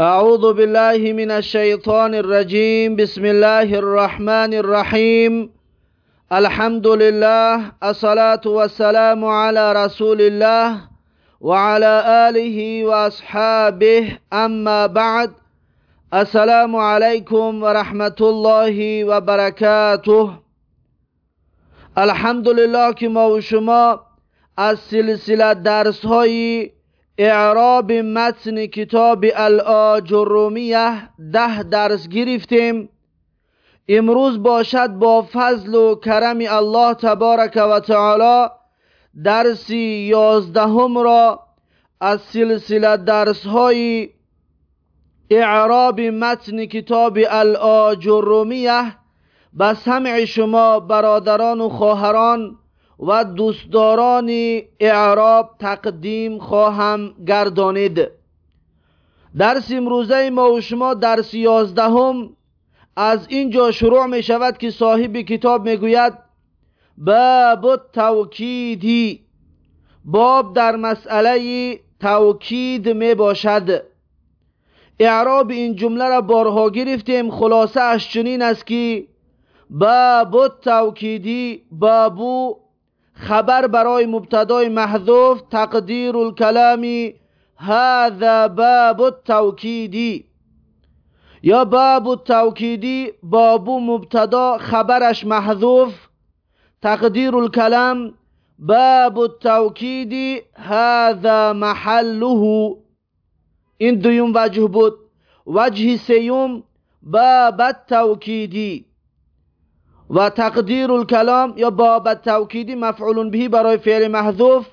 أعوذ بالله من الشيطان الرجيم. بسم الله الرحمن الرحيم. الحمد لله الصلاة والسلام على رسول الله وعلى آله وأصحابه. أما بعد السلام عليكم ورحمة الله وبركاته. الحمد لله که ما و شما از سلسله درس های اعراب متن کتاب الاجرومیه ده درس گرفتیم. امروز باشد با فضل و کرم الله تبارک و تعالی درسی یازدهم را از سلسله درس های اعراب متن کتاب الاجرومیه به سمع شما برادران و خواهران و دوستداران اعراب تقدیم خواهم گردانید. درس امروزه ما و شما درس یازدهم از اینجا شروع می شود که صاحب کتاب می گوید باب توکیدی باب در مسئله توکید می باشد. اعراب این جمله را بارها گرفتیم خلاصه اش چنین است که باب توکیدی بابو خبر برای مبتدای محذوف تقدیر الکلامی هذا باب التوکیدی یا باب التوکیدی بابو مبتدا خبرش محذوف تقدیر الکلام باب التوکیدی هذا محله این دویم وجه بود وجه سیوم باب التوکیدی و تقدیر الکلام یا باب توکیدی مفعول به برای فعل محذوف.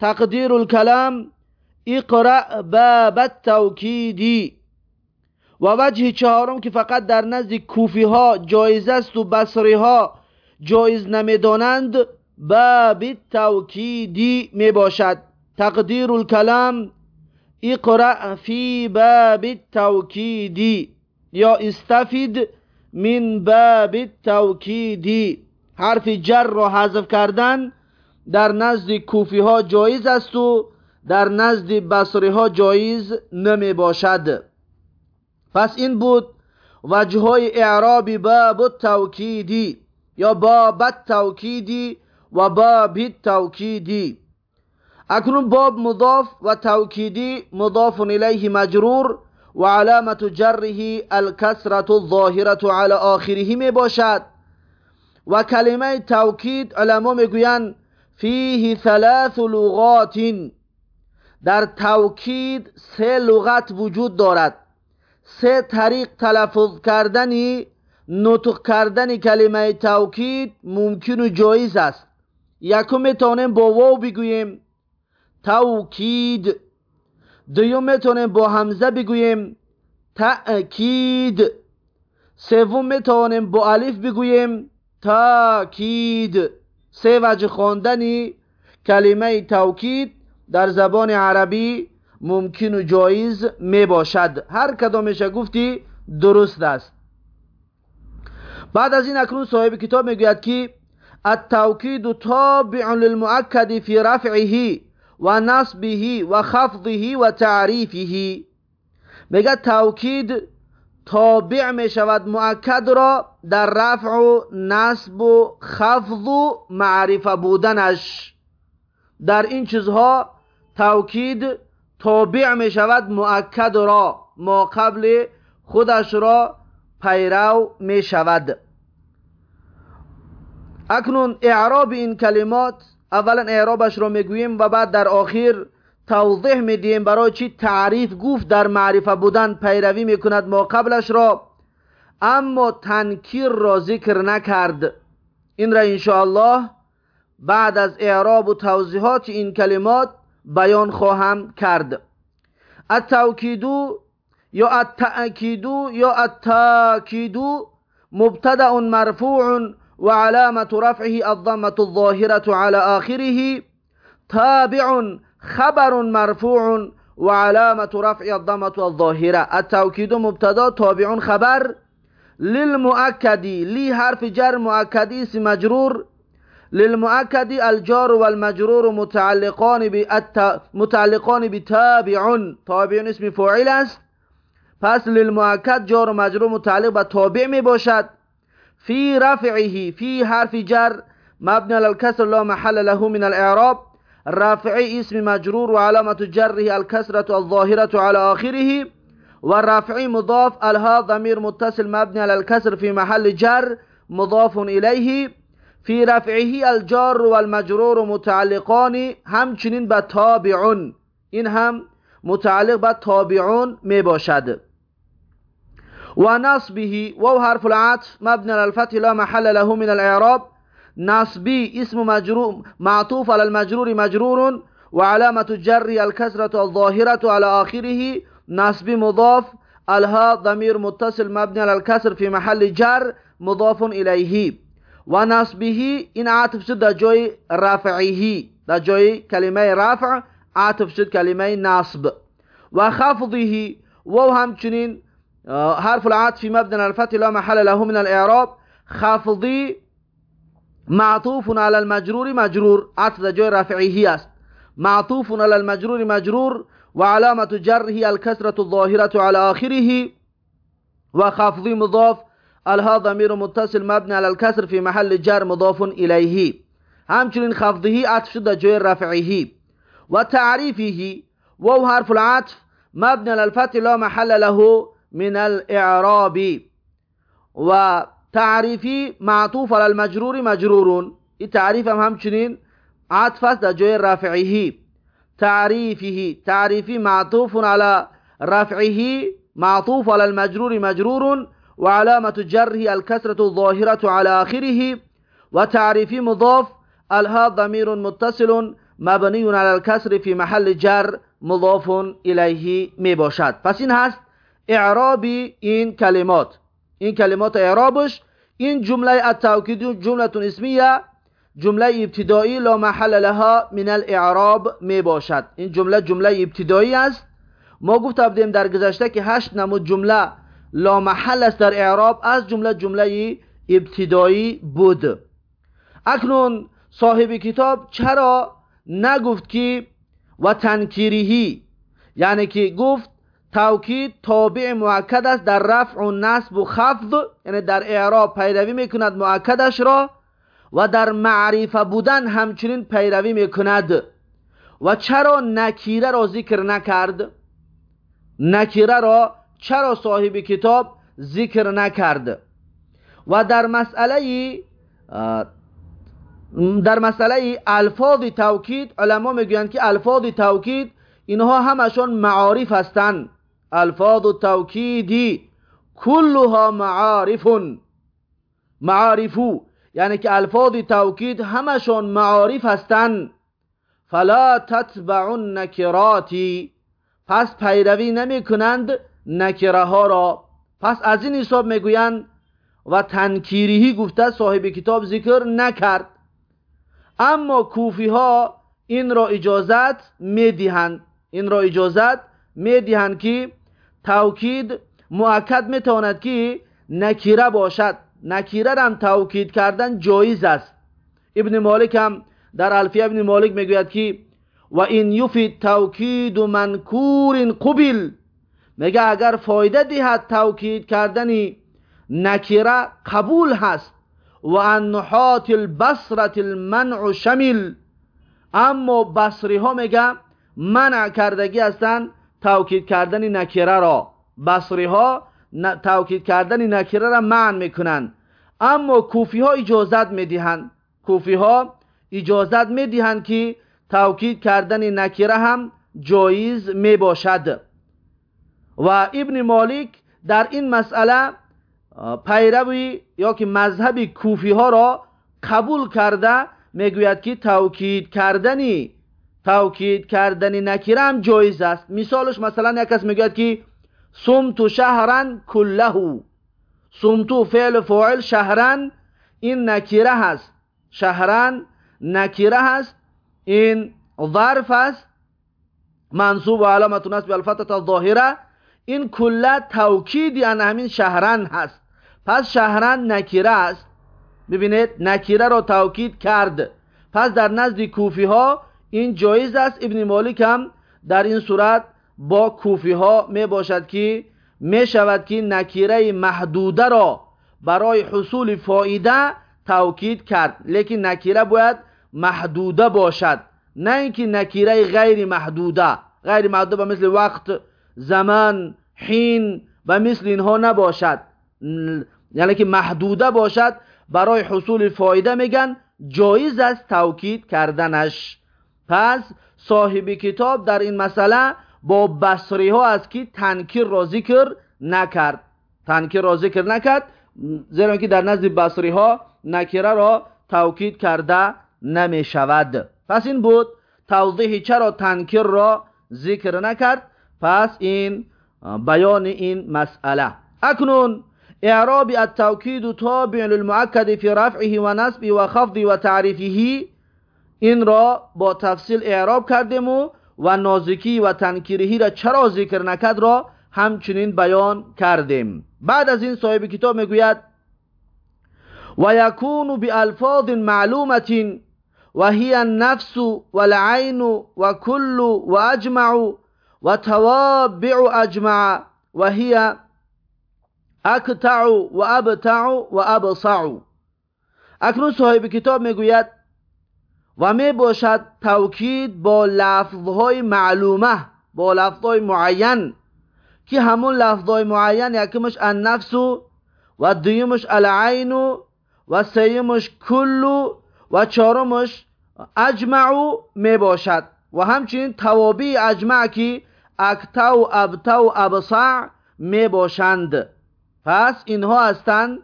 تقدیر الکلام اقرأ باب التوکیدی. و وجه چهارم که فقط در نزد کوفی ها جایز است و بصری ها جایز نمی‌دانند باب توکیدی می باشد تقدیر الکلام اقرأ فی باب التوکیدی. یا استفید من باب توکیدی حرف جر را حذف کردن در نزد کوفی ها جایز است و در نزد بصری ها جایز نمی باشد پس این بود وجه های اعراب باب توکیدی یا باب توکیدی و باب توکیدی اکنون باب مضاف و توکیدی مضاف الیه مجرور. و علامت جره الكسرة الظاهرة على آخره می باشد. و کلمه توکید علما می‌گویند فیه ثلاث لغات. در توکید سه لغت وجود دارد. سه طریق تلفظ کردنی نطق کردن کلمه توکید ممکن و جایز است. یکم می‌تونیم با واو بگوییم. توکید. دوم می‌تونیم با همزه بگوییم تأکید. سوم می‌تونیم با الف بگوییم تاکید سه وجه خواندنی کلمه توکید در زبان عربی ممکن و جایز می باشد هر کدامش گفتی درست است. بعد از این اکنون صاحب کتاب می‌گوید که التوکید تابع للمؤکد فی رفعه. و نصبه و خفضه و تعریفه میگه توکید تابع می شود مؤکد را در رفع و نصب و خفض و معرفه بودنش در این چیزها توکید تابع می شود مؤکد را ما قبل خودش را پیرو می شود اکنون اعراب این کلمات اولا اعرابش را می‌گوییم و بعد در آخر توضیح میدیم برای چی تعریف گفت در معرفه بودن پیروی می‌کند ما قبلش را. اما تنکیر را ذکر نکرد. این را انشاءالله بعد از اعراب و توضیحات این کلمات بیان خواهم کرد. التوکیدو یا التأکیدو یا التاکیدو مبتدأ مرفوع وعلامة رفعه الضمة الظاهرة على آخره تابع خبر مرفوع وعلامة رفع الضمة الظاهرة. التوكيد مبتدا تابع خبر. للمؤكد لي حرف جر مؤكد اسم مجرور. للمؤكد الجار والمجرور متعلقان بالت... متعلقان بتابع. تابع اسم فاعل است. پس للمؤکد جار و مجرور متعلق به تابع می باشد فی رفعه فی حرف جر مبنی الكسر لا محل له من الإعراب. رفع اسم مجرور وعلامة جره الكسرة الظاهرة على آخره. والرفع مضاف الها ضمير متصل مبني على الكسر في محل جر مضاف إليه. في رفعه الجار والمجرور متعلقان همچنین به تابعون. این هم متعلق به تابعون می باشد و نصبه و حرف العطف مبني على الفتح لا محل له من الإعراب. نصبي اسم مجرور معطوف على المجرور مجرور وعلامة جر الكسرة الظاهرة على آخره. نصبي مضاف الها ضمير متصل مبني على الكسر في محل جر مضاف إليه. ونصبه إن عاطف شد جوي رفعه. در جوي كلمة رفع عاطف شد كلمة نصب. وخفضه وهو همچنين حرف العطف مبني على الفتح لا محل له من الإعراب. خفضي معطوف على المجرور مجرور. عطف جای رفعه است. معطوف على المجرور مجرور. وعلامة جره الكسرة الظاهرة على آخره. وخفض مضاف. الها ضمير متصل مبني على الكسر في محل جر مضاف إليه. همچنین خفضه عطف شده جای رفعه و تعریفه و حرف العطف. مبني على الفتح لا محل له من الإعراب. و تعریفی معطوف على المجرور مجرورون. این تعریف هم همچنین عطف است در جای رفعه تعریفه تعریفی معطوف على رفعه معطوف على المجرور مجرور وعلامة جره الكسرة الظاهرة على آخره. وتعريف مضاف الها ضمير متصل مبني على الكسر في محل جر مضاف إليه می باشد هست اعراب این کلمات. این کلمات اعرابش این جمله التوکید جمله اسمیه جمله ابتدایی لا محل لها من الاعراب می باشد. این جمله جمله ابتدایی است. ما گفت بودیم در گذشته که هشت نمود جمله لا محل است در اعراب از جمله جمله ابتدایی بود. اکنون صاحب کتاب چرا نگفت که و تنکیریهی یعنی که گفت توکید تابع معکد است در رفع و نصب و خفض یعنی در اعراب پیروی می‌کند معکدش را و در معرفه بودن همچنین پیروی می‌کند. و چرا نکیره را ذکر نکرد؟ نکیره را چرا صاحب کتاب ذکر نکرد؟ و در مسئله در مسئله الفاظ توکید علما می‌گویند که الفاظ توکید اینها همشون معارف هستند. الفاظ التوکیدی کلها معارف. معارفو یعنی که الفاظ توکید همشون معارف هستند فلا تتبع النکراتی پس پیروی نمی کنند نکره ها را. پس از این حساب می‌گویند و تنکیریهی گفته صاحب کتاب ذکر نکرد. اما کوفی ها این را اجازت می‌دهند. این را اجازت می‌دهند که توکید مؤکد می‌تواند که نکیره باشد. نکیره هم توکید کردن جایز است. ابن مالک هم در الفیه ابن مالک می‌گوید که و این یفید توکید و منکور قبل میگه اگر فایده دهد توکید کردنی نکیره قبول هست. و انحات البصرت المنع شمل اما بصری ها میگه منع کردگی هستند توکید کردن نکره را. بصری ها توکید کردن نکره را معنی می‌کنند. اما کوفی ها اجازت می‌دهند. کوفی ها اجازت می‌دهند که توکید کردن نکره هم جایز می باشد و ابن مالک در این مسئله پیروی یا که مذهب کوفی ها را قبول کرده می‌گوید که توکید کردنی توکید کردن نکره هم جایز است مثالش مثلا یک کس میگه که سمت شهرن کله سمتو فعل فاعل شهرن این نکره هست شهرن نکره هست این ظرف است منصوب و علامت نصب الفتحه الظاهره این کله توکیدی ان همین شهرن هست پس شهرن نکره است ببینید نکره را توکید کرد پس در نزد کوفی ها این جایز است. ابن مالک هم در این صورت با کوفی ها می باشد که می شود که نکیره محدوده را برای حصول فایده توکید کرد. لیکن نکیره باید محدوده باشد. نه اینکه نکیره غیر محدوده. غیر محدوده مثل وقت زمان حین و مثل اینها نباشد. یعنی که محدوده باشد. برای حصول فایده میگن. جایز است توکید کردنش. پس صاحب کتاب در این مسئله با بصری ها از که تنکیر را ذکر نکرد. تنکیر را ذکر نکرد زیرا که در نزد بصری ها نکره را توکید کرده نمی شود پس این بود توضیح چرا تنکیر را ذکر نکرد. پس این بیان این مسئله. اکنون اعراب التوکید تابع للمؤکد فی رفعه و نصبه و خفضه و تعریفه این را با تفصیل اعراب کردیم و و نازکی و تنکیرهی را چرا ذکر نکرد را همچنین بیان کردیم. بعد از این صاحب کتاب می‌گوید و یکون بالفاظ معلومه و هی النفس والعین و کل و اجمع و توابع اجمع و هی اکتع و ابتع و ابصع. اکنون صاحب کتاب می‌گوید و می باشد توکید با لفظهای معلومه با لفظهای معین که همون لفظهای معین یکمش النفس و دویمش العین و سیمش کلو و چهارمش اجمعو می باشد و همچنین توابی اجمع که اکتو ابتو ابصع می باشند پس اینها هستند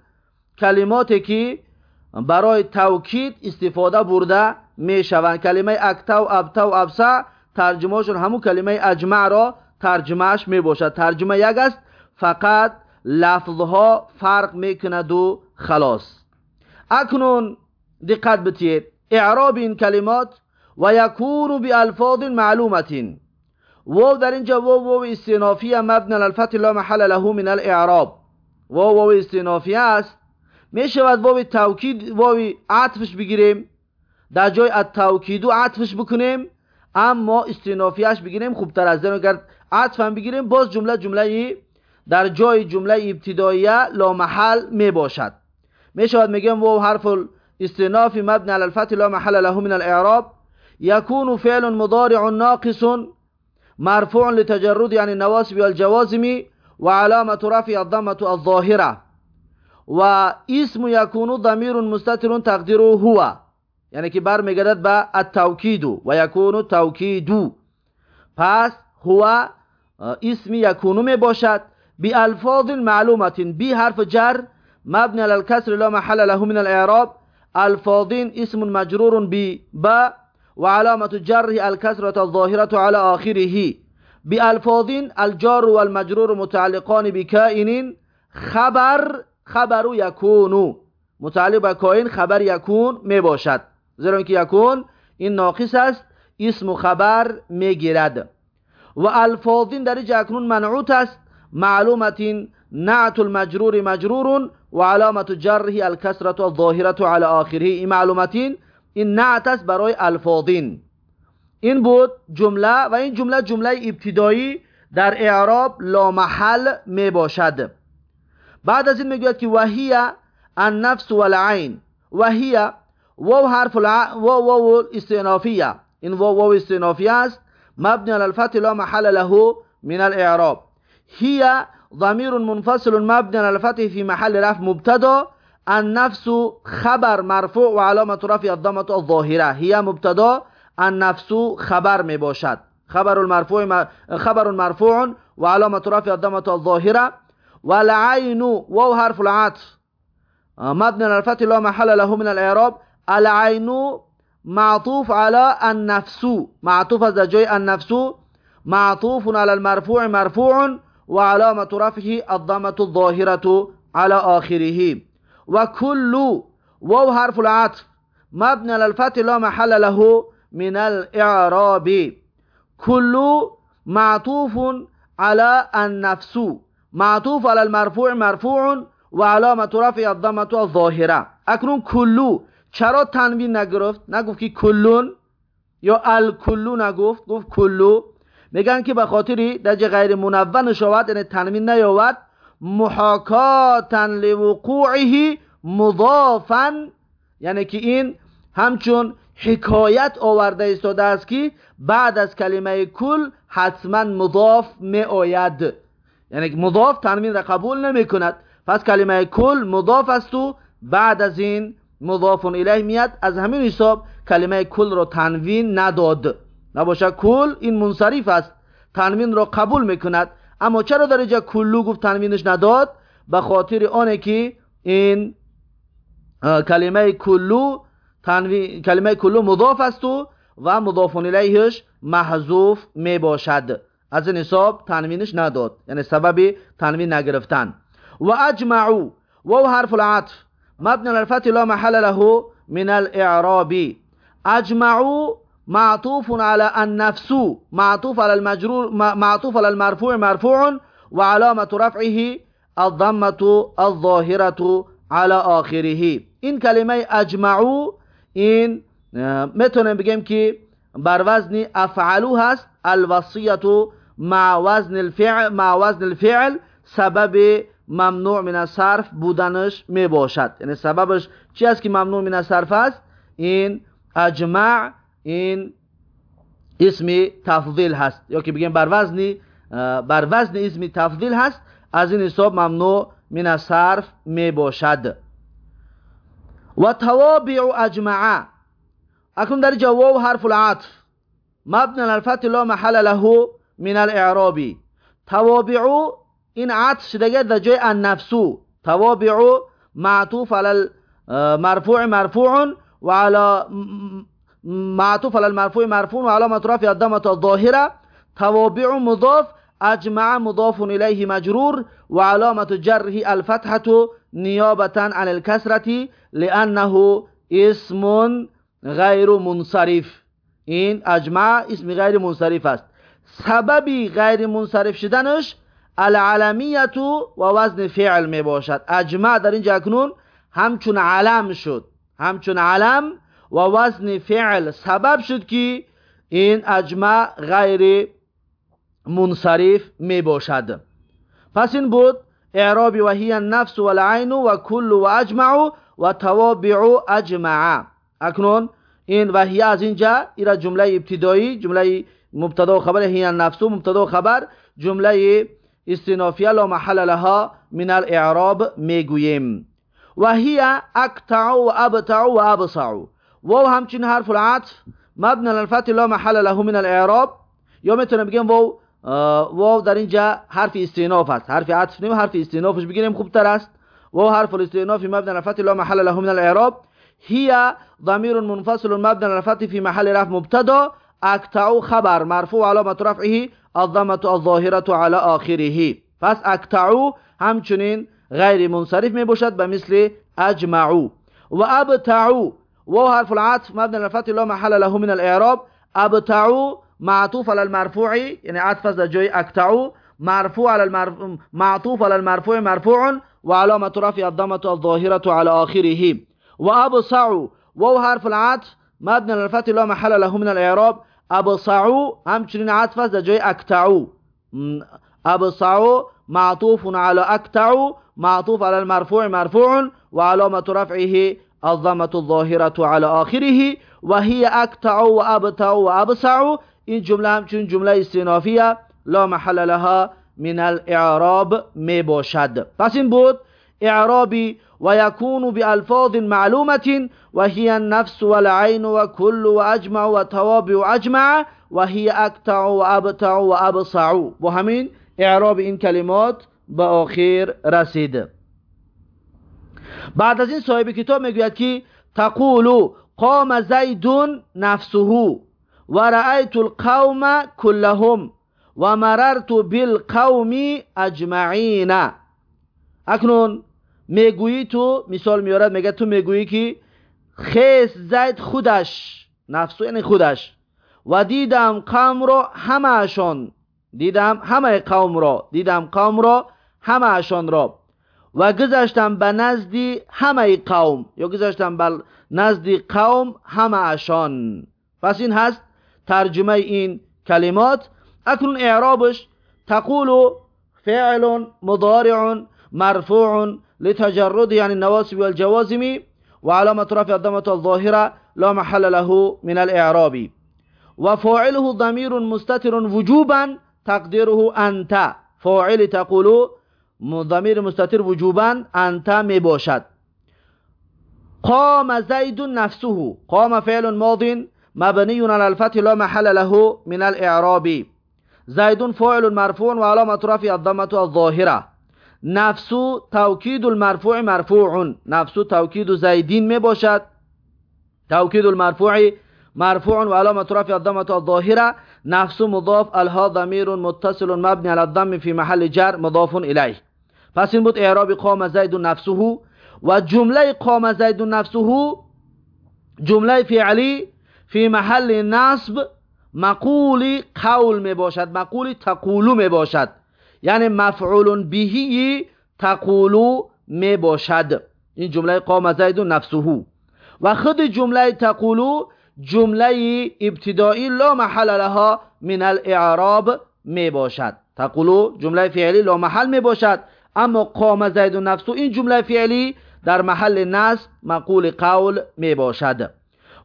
کلماتی که برای توکید استفاده برده می شوند کلمه اکتو ابتو ابصع ترجمهشون همون کلمه اجمع را ترجمهش می باشد ترجمه یک است فقط لفظها فرق می‌کند و خلاص. اکنون دقت بتید اعراب این کلمات و بی الفاظ معلومت و در اینجا و و استنافی مبنی الفتح لا محل له من الاعراب. و و استنافی است. می شود واو توکید واو عطفش بگیریم. در جای التوکید و عطفش بکنیم اما استنافیش بگیریم خوبتر از این اگر عطف هم بگیریم باز جمله جمله در جای جمله ابتداییه لا محل می باشد می شود میگم واو حرف استناف مبني على الفتح لا محل له من الاعراب يكون فعل مضارع ناقص مرفوع لتجرد عن النواسب والجوازم وعلامة رفع الضمة الظاهرة واسم يكون ضمير مستتر تقديره هو يعني که برمیگردد به التوكيد ويكون التوكيد پس هو اسم يكون می باشد بألفاظ معلومة بي حرف جر مبني على الكسر لا محل له من الإعراب الفاظين اسم مجرور بباء وعلامة جره الكسرة الظاهرة على آخره. بألفاظ الجار والمجرور متعلقان بكائن خبر خبر يكون متعلق بكائن خبر يكون می باشد. زیرا اینکه یکون این ناقص است اسم و خبر میگیرد و الفاظین در اکنون منعوت است معلومت نعت المجرور مجرور و علامت جره الکسرت الظاهرت على آخره این معلومتین این نعت است برای الفاظین این بود جمله و این جمله جمله ابتدایی در اعراب لا محل می باشد بعد از این میگوید که وهی النفس والعین وهی واو حرف الع... واو واو استئنافیه این واو واو استئنافیه است مبنی على الفتح لا محل له من الإعراب. هي ضمير منفصل مبني على الفتح في محل رفع مبتدا. النفس خبر مرفوع وعلامة رفع الضمة الظاهرة. هي مبتدا النفس خبر می باشد. خبر المرفوع خبر مرفوع وعلامة رفع الضمة الظاهرة. والعين واو حرف العطف. مبني على الفتح لا محل له من الإعراب. العين معطوف على النفس. معطوف از جای النفس. معطوف على المرفوع مرفوع وعلامة رفعه الضمة الظاهرة على آخره. وكل واو حرف العطف مبني على الفتح لا محل له من الإعراب. كل معطوف على النفس. معطوف على المرفوع مرفوع وعلامة رفع الضمة الظاهرة. اکنون کلو چرا تنوین نگرفت؟ نگفت که کلون یا الکلو نگفت؟ گفت کلو. میگن که به خاطری در غیر منون شود یعنی تنوین نیاود محاکاتن لوقوعه مضافا یعنی که این همچون حکایت آورده ایستاده است که بعد از کلمه کل حتما مضاف می آید یعنی مضاف تنوین را قبول نمی کند پس کلمه کل مضاف است و بعد از این مضاف الیه میاد از همین حساب کلمه کل را تنوین نداد. نباشه کل این منصریف است. تنوین را قبول می‌کند. اما چرا در اینجا کلو گفت تنوینش نداد؟ به خاطر آنه که این کلمه کلو تنوین کلمه کلو مضاف است و و مضاف الیهش محذوف می باشد از این حساب تنوینش نداد. یعنی سبب تنوین نگرفتن. و اجمعو و حرف العطف. مبنى الفتح لا محل له من الإعراب. اجمعو معطوف على النفس معطوف على المجرور معطوف على المرفوع مرفوع وعلامة رفعه الضمة الظاهرة على آخره. این کلمه اجمعو این میتونیم بگیم که بر وزن أفعلو هست الوصیت مع وزن الفعل مع وزن الفعل سبب ممنوع من صرف بودنش می باشد یعنی سببش چی است که ممنوع من صرف است؟ این اجمع این اسم تفضیل هست. یا که بگیم بر وزن بر وزن اسم تفضیل هست از این حساب ممنوع من صرف می باشد و توابع اجمع. اکنون در جواب حرف العطف. مبنى الفتح لا محل له من الاعراب توابع این عطف شده در جای النفسو توابع معطوف على المرفوع مرفوع وعلى معطوف على المرفوع مرفوع وعلامة رفع الضمة الظاهرة. توابع مضاف أجمع مضاف إليه مجرور وعلامة جره الفتحة نيابة عن الكسرة لأنه اسم غیر منصرف. این أجمع اسم غیر منصرف است. سببی غیر منصرف شدنش العلمیت و وزن فعل می باشد. اجمع در اینجا اکنون همچون علم شد. همچون علم و وزن فعل سبب شد که این اجمع غیر منصرف می باشد. پس این بود اعراب و هی النفس و العین و کل و اجمع و توابع اجمع اکنون این و هی از اینجا ایرا جمله ابتدایی جمله مبتدا و خبر هی النفس مبتدا و خبر جمله استنافیه لا محل لها من الاعراب میگوییم. و هی اقطع و ابتع و ابصع و همچنین حرف العطف. مبنى الفتح لا محل له من الاعراب. یا میتونم بگیم و واو در اینجا حرف استیناف است. حرف عطف نیم حرف استینافش بگیریم خوبتر است. و حرف الاستیناف مبنى الفتح لا محل له من الاعراب. هي ضمير منفصل مبنى الفتح في محل رفع مبتدا. اقطع خبر مرفوع علامه رفعه الضمه الظاهره على آخره. پس اقطعو همچنین غیر منصرف می باشد به مثل اجمعو. و ابتعو و حرف العطف مبنى الفتح لا محل له من الاعراب. ابتعو معطوف على المرفوع يعني عطف از جای اقطعو مرفوع على المرفوع معطوف على المرفوع مرفوع وعلامة رفع الضمة الظاهرة على آخره. وأبصعوا و حرف العطف مبنى الفتح لا محل له من الاعراب. أبصعوا همچنين عطفة جاي أكتعوا أبصعو معطوف على أكتعوا معطوف على المرفوع مرفوع وعلامة رفعه الضمة الظاهرة على آخره وهي أكتع وأبتع وأبصعو إن جملة همچنين جملة استنافية لا محل لها من الإعراب می باشد پس این بود اعرابی ويكون بألفاظ معلومة وهي النفس والعين وكل وأجمع وتوابع أجمع وهي أكتع وأبتع وأبصع وهمين اعراب این کلمات به آخر رسید بعد از این صاحب کتاب میگوید که تقول قام زید نفسه و رأیت القوم كلهم و مررت بالقوم اجمعین اکنون می‌گویی تو مثال میارد میگه تو می‌گویی که خیس زید خودش نفسو یعنی خودش. و دیدم قوم را همهشان دیدم همه قوم را دیدم قوم را همهشان را. و گذشتم به نزدی همه قوم یا گذشتم به نزدی قوم همهشان. پس این هست ترجمه این کلمات. اکنون اعرابش تقول فعل مضارع مرفوع لتجرد يعني النواسب والجوازم وعلامة رفع الضمة الظاهرة لا محل له من الإعراب. وفاعله ضمير مستتر وجوبا تقديره أنت. فاعل تقول ضمير مستتر وجوبا أنت مباشد. قام زيد نفسه. قام فعل ماض مبني على الفتح لا محل له من الإعراب. زيد فاعل مرفوع وعلامة رفع الضمة الظاهرة. нафсу тавкиду лмарфуи марфуун нафсу тавкиду зайдин мебошад тавкиду лмарфуи марфуун вааломату рафи аддамату алзоҳира нафсу мудоф алҳо дамирун муттасилун мабни аладдами фи маҳалли ҷар мудофун илайҳ пас ин буд эъроби қома зайду нафсуҳу ва ҷумлаи қома зайду нафсуҳу ҷумлаи феълӣ фи маҳалли насб мақули қавл мебошад мақули тақулу мебошад یعنی مفعول بهی تقولو می باشد این جمله قام زید نفسه و خود جمله تقولو جمله ابتدایی لا محل لها من الاعراب می باشد تقولو جمله فعلی لا محل می باشد اما قام زید نفسه این جمله فعلی در محل نصب مقول قول می باشد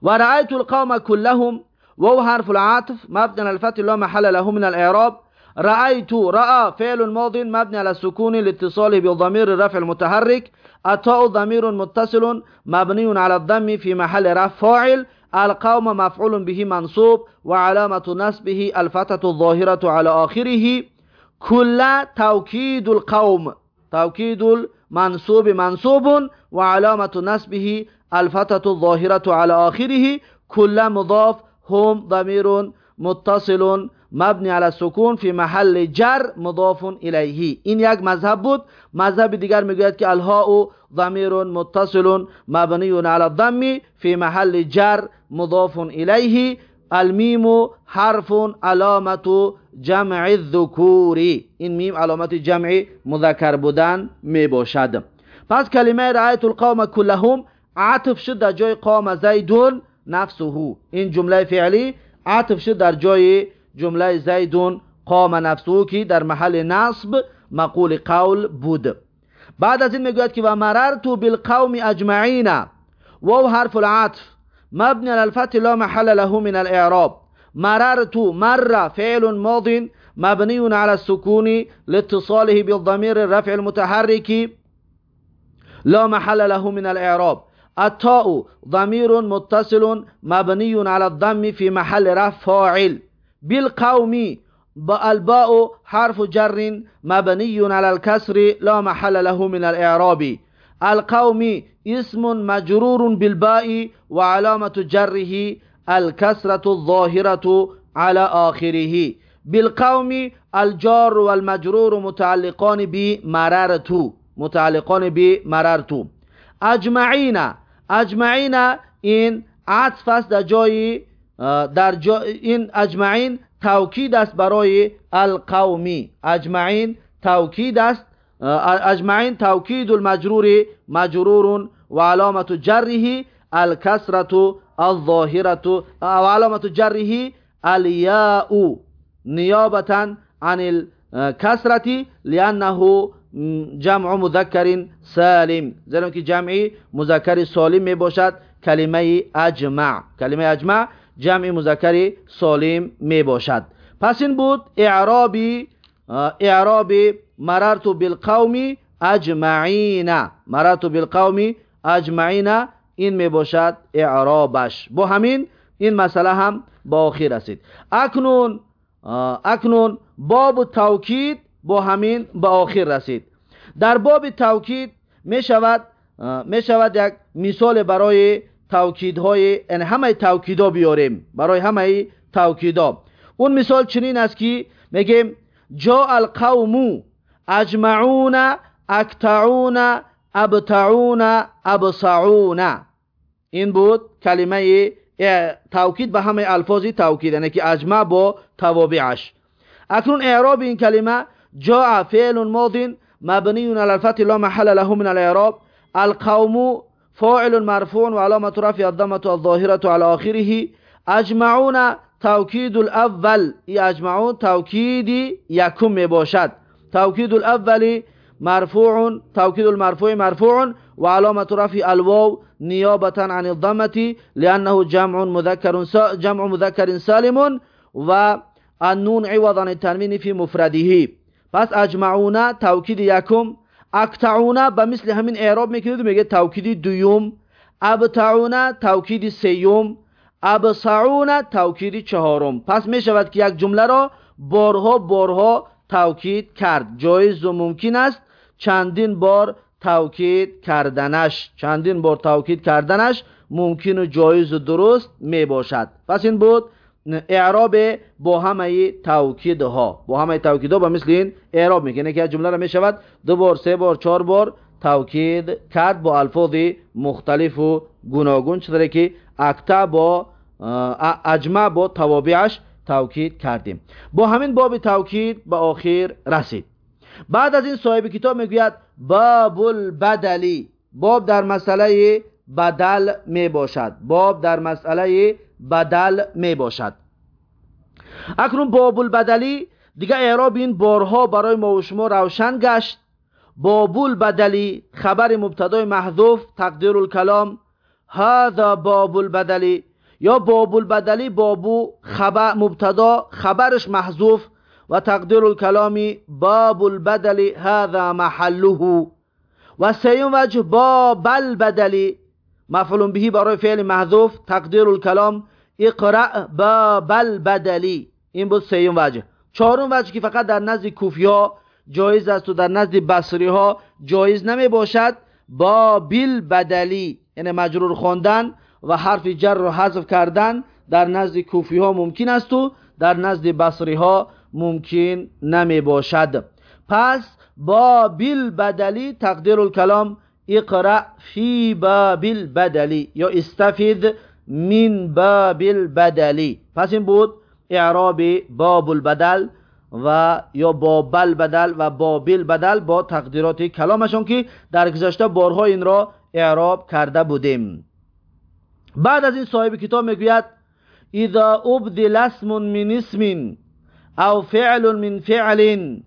و رأیت القوم كلهم وهو حرف العاطف مبني على الفتح لا محل له من الإعراب رأيت رأى فعل ماض مبني على السكون لاتصاله بضمير الرفع المتحرك. التاء ضمير متصل مبني على الضم في محل رفع فاعل. القوم مفعول به منصوب وعلامة نصبه الفتحة الظاهرة على آخره. كل توكيد القوم توكيد المنصوب منصوب وعلامة نصبه الفتحة الظاهرة على آخره. كل مضاف هم ضمیر متصل مبنی على سکون فی محل جر مضاف الیه این یک مذهب بود مذهب دیگر میگوید که الهاء ضمیر متصل مبنی على الضم فی محل جر مضاف الیه المیم حرف علامت جمع الذکور این میم علامت جمع مذکر بودن می باشد پس کلمه رعایت القوم كلهم عطف شد در جای قام زیدون نفسه این جمله فعلی عطف شد در جای جمله زیدون قام نفسه که در محل نصب مقول قول بود. بعد از این میگوید که و مررت بالقوم اجمعین و حرف العطف. مبني على الفتح لا محل له من الاعراب. مررت مر فعل ماض مبني على السكون لاتصاله بالضمير الرفع المتحرك لا محل له من الاعراب. التاء ضمير متصل مبني على الضم في محل رفع فاعل. بالقوم الباء حرف جر مبني على الكسر لا محل له من الإعراب. القوم اسم مجرور بالباء وعلامة جره الكسرة الظاهرة على آخره. بالقوم الجار والمجرور متعلقان بمررت متعلقان بمررت. اجمعین اجمعین این عطف است در جای در جا این اجمعین توکید است برای القومی اجمعین توکید است اجمعین توکید المجرور مجرور و علامت جره الكسرة الظاهرة و علامت جره الیاء نیابتا عن الكسرة لأنه جمع مذکر سالم زیرا که جمعی مذکر سالم می باشد کلمه اجمع کلمه اجمع جمع مذکر سالم می باشد. پس این بود اعرابی اعراب مررت بالقوم اجمعین. مررت بالقوم اجمعین. این می باشد اعرابش. با همین این مسئله هم با آخر رسید. اکنون اکنون باب توکید با همین به آخر رسید. در باب توکید می شود می شود یک مثال برای توکیدهای ان همه توکیدا بیاریم برای همه توکیدا اون مثال چنین است که میگیم جا القوم اجمعون اکتعون ابتعون ابصعون این بود کلمه توکید به همه الفاظی توکید یعنی که اجمع با توابعش اکنون اعراب این کلمه جاء فعل ماض مبني على الفتح لا محل له من الإعراب القوم فاعل مرفوع وعلامة رفع الضمة الظاهرة على آخره. أجمعون توکید الأول ای أجمعون توکید یکم می باشد توکید الاولی مرفوع توكيد المرفوع مرفوع وعلامة رفع الواو نيابة عن الضمة لأنه جمع مذكر جمع مذكر سالم والنون عوض عن التنوين في مفرده. پس أجمعون توكيد يكم اقطعون بمثل همین اعراب می‌کنید میگه توکید دویوم ابتعون توکید سیوم ابصعون توکید چهارم. پس می‌شود که یک جمله را بارها بارها توکید کرد. جایز و ممکن است چندین بار توکید کردنش. چندین بار توکید کردنش ممکن و جایز و درست می باشد پس این بود اعراب با همه توکید ها با همه توکید ها با مثل این اعراب می‌کنه که جمله را می شود دو بار سه بار چهار بار توکید کرد با الفاظ مختلف و گوناگون. چطوره که اکتا با اجمع با توابعش توکید کردیم. با همین باب توکید به آخر رسید. بعد از این صاحب کتاب می‌گوید باب البدلی باب در مسئله بدل می باشد باب در مسئله بدل می باشد. اکنون باب البدلی دیگه اعراب این بارها برای ما و شما روشن گشت. باب البدلی خبر مبتدای محذوف تقدیر الکلام هذا باب البدلی یا باب البدلی بابو خبر مبتدا خبرش محذوف و تقدیر الکلامی باب البدل هذا محله. و سیون وجه باب البدلی مفعول بهی برای فعل محذوف تقدیر الکلام اقرأ باب البدلی این بود سیون وجه. چهارم وجه که فقط در نزد کوفی جایز است و در نزد بصری ها جایز نمی باشد. با بیل بدلی یعنی مجرور خواندن و حرف جر رو حذف کردن در نزد کوفی ها ممکن است و در نزد بصری ها ممکن نمی باشد. پس با بیل بدلی تقدیر الکلام اقرأ فی باب البدلی یا استفید من باب البدلی پس این بود اعراب باب البدل و یا باب البدل و بابل بدل با تقدیرات کلامشون که در گذشته بارها این را اعراب کرده بودیم. بعد از این صاحب کتاب می‌گوید اذا ابدل اسم من اسم او فعل من فعل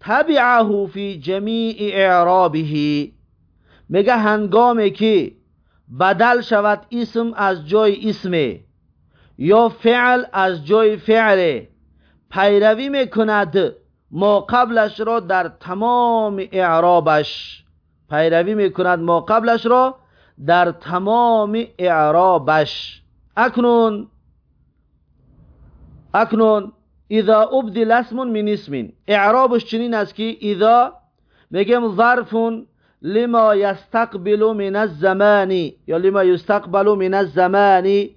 تبعه فی جمیع اعرابه. میگه هنگامی که بدل شود اسم از جای اسم یا فعل از جای فعل پیروی می‌کند ما قبلش را در تمام اعرابش. پیروی می‌کند ما قبلش را در تمام اعرابش. اکنون اکنون اذا ابدل اسم من اسم. اعرابش چنین است که اذا میگم ظرف لما يستقبل من الزمان یا لما يستقبل من الزمان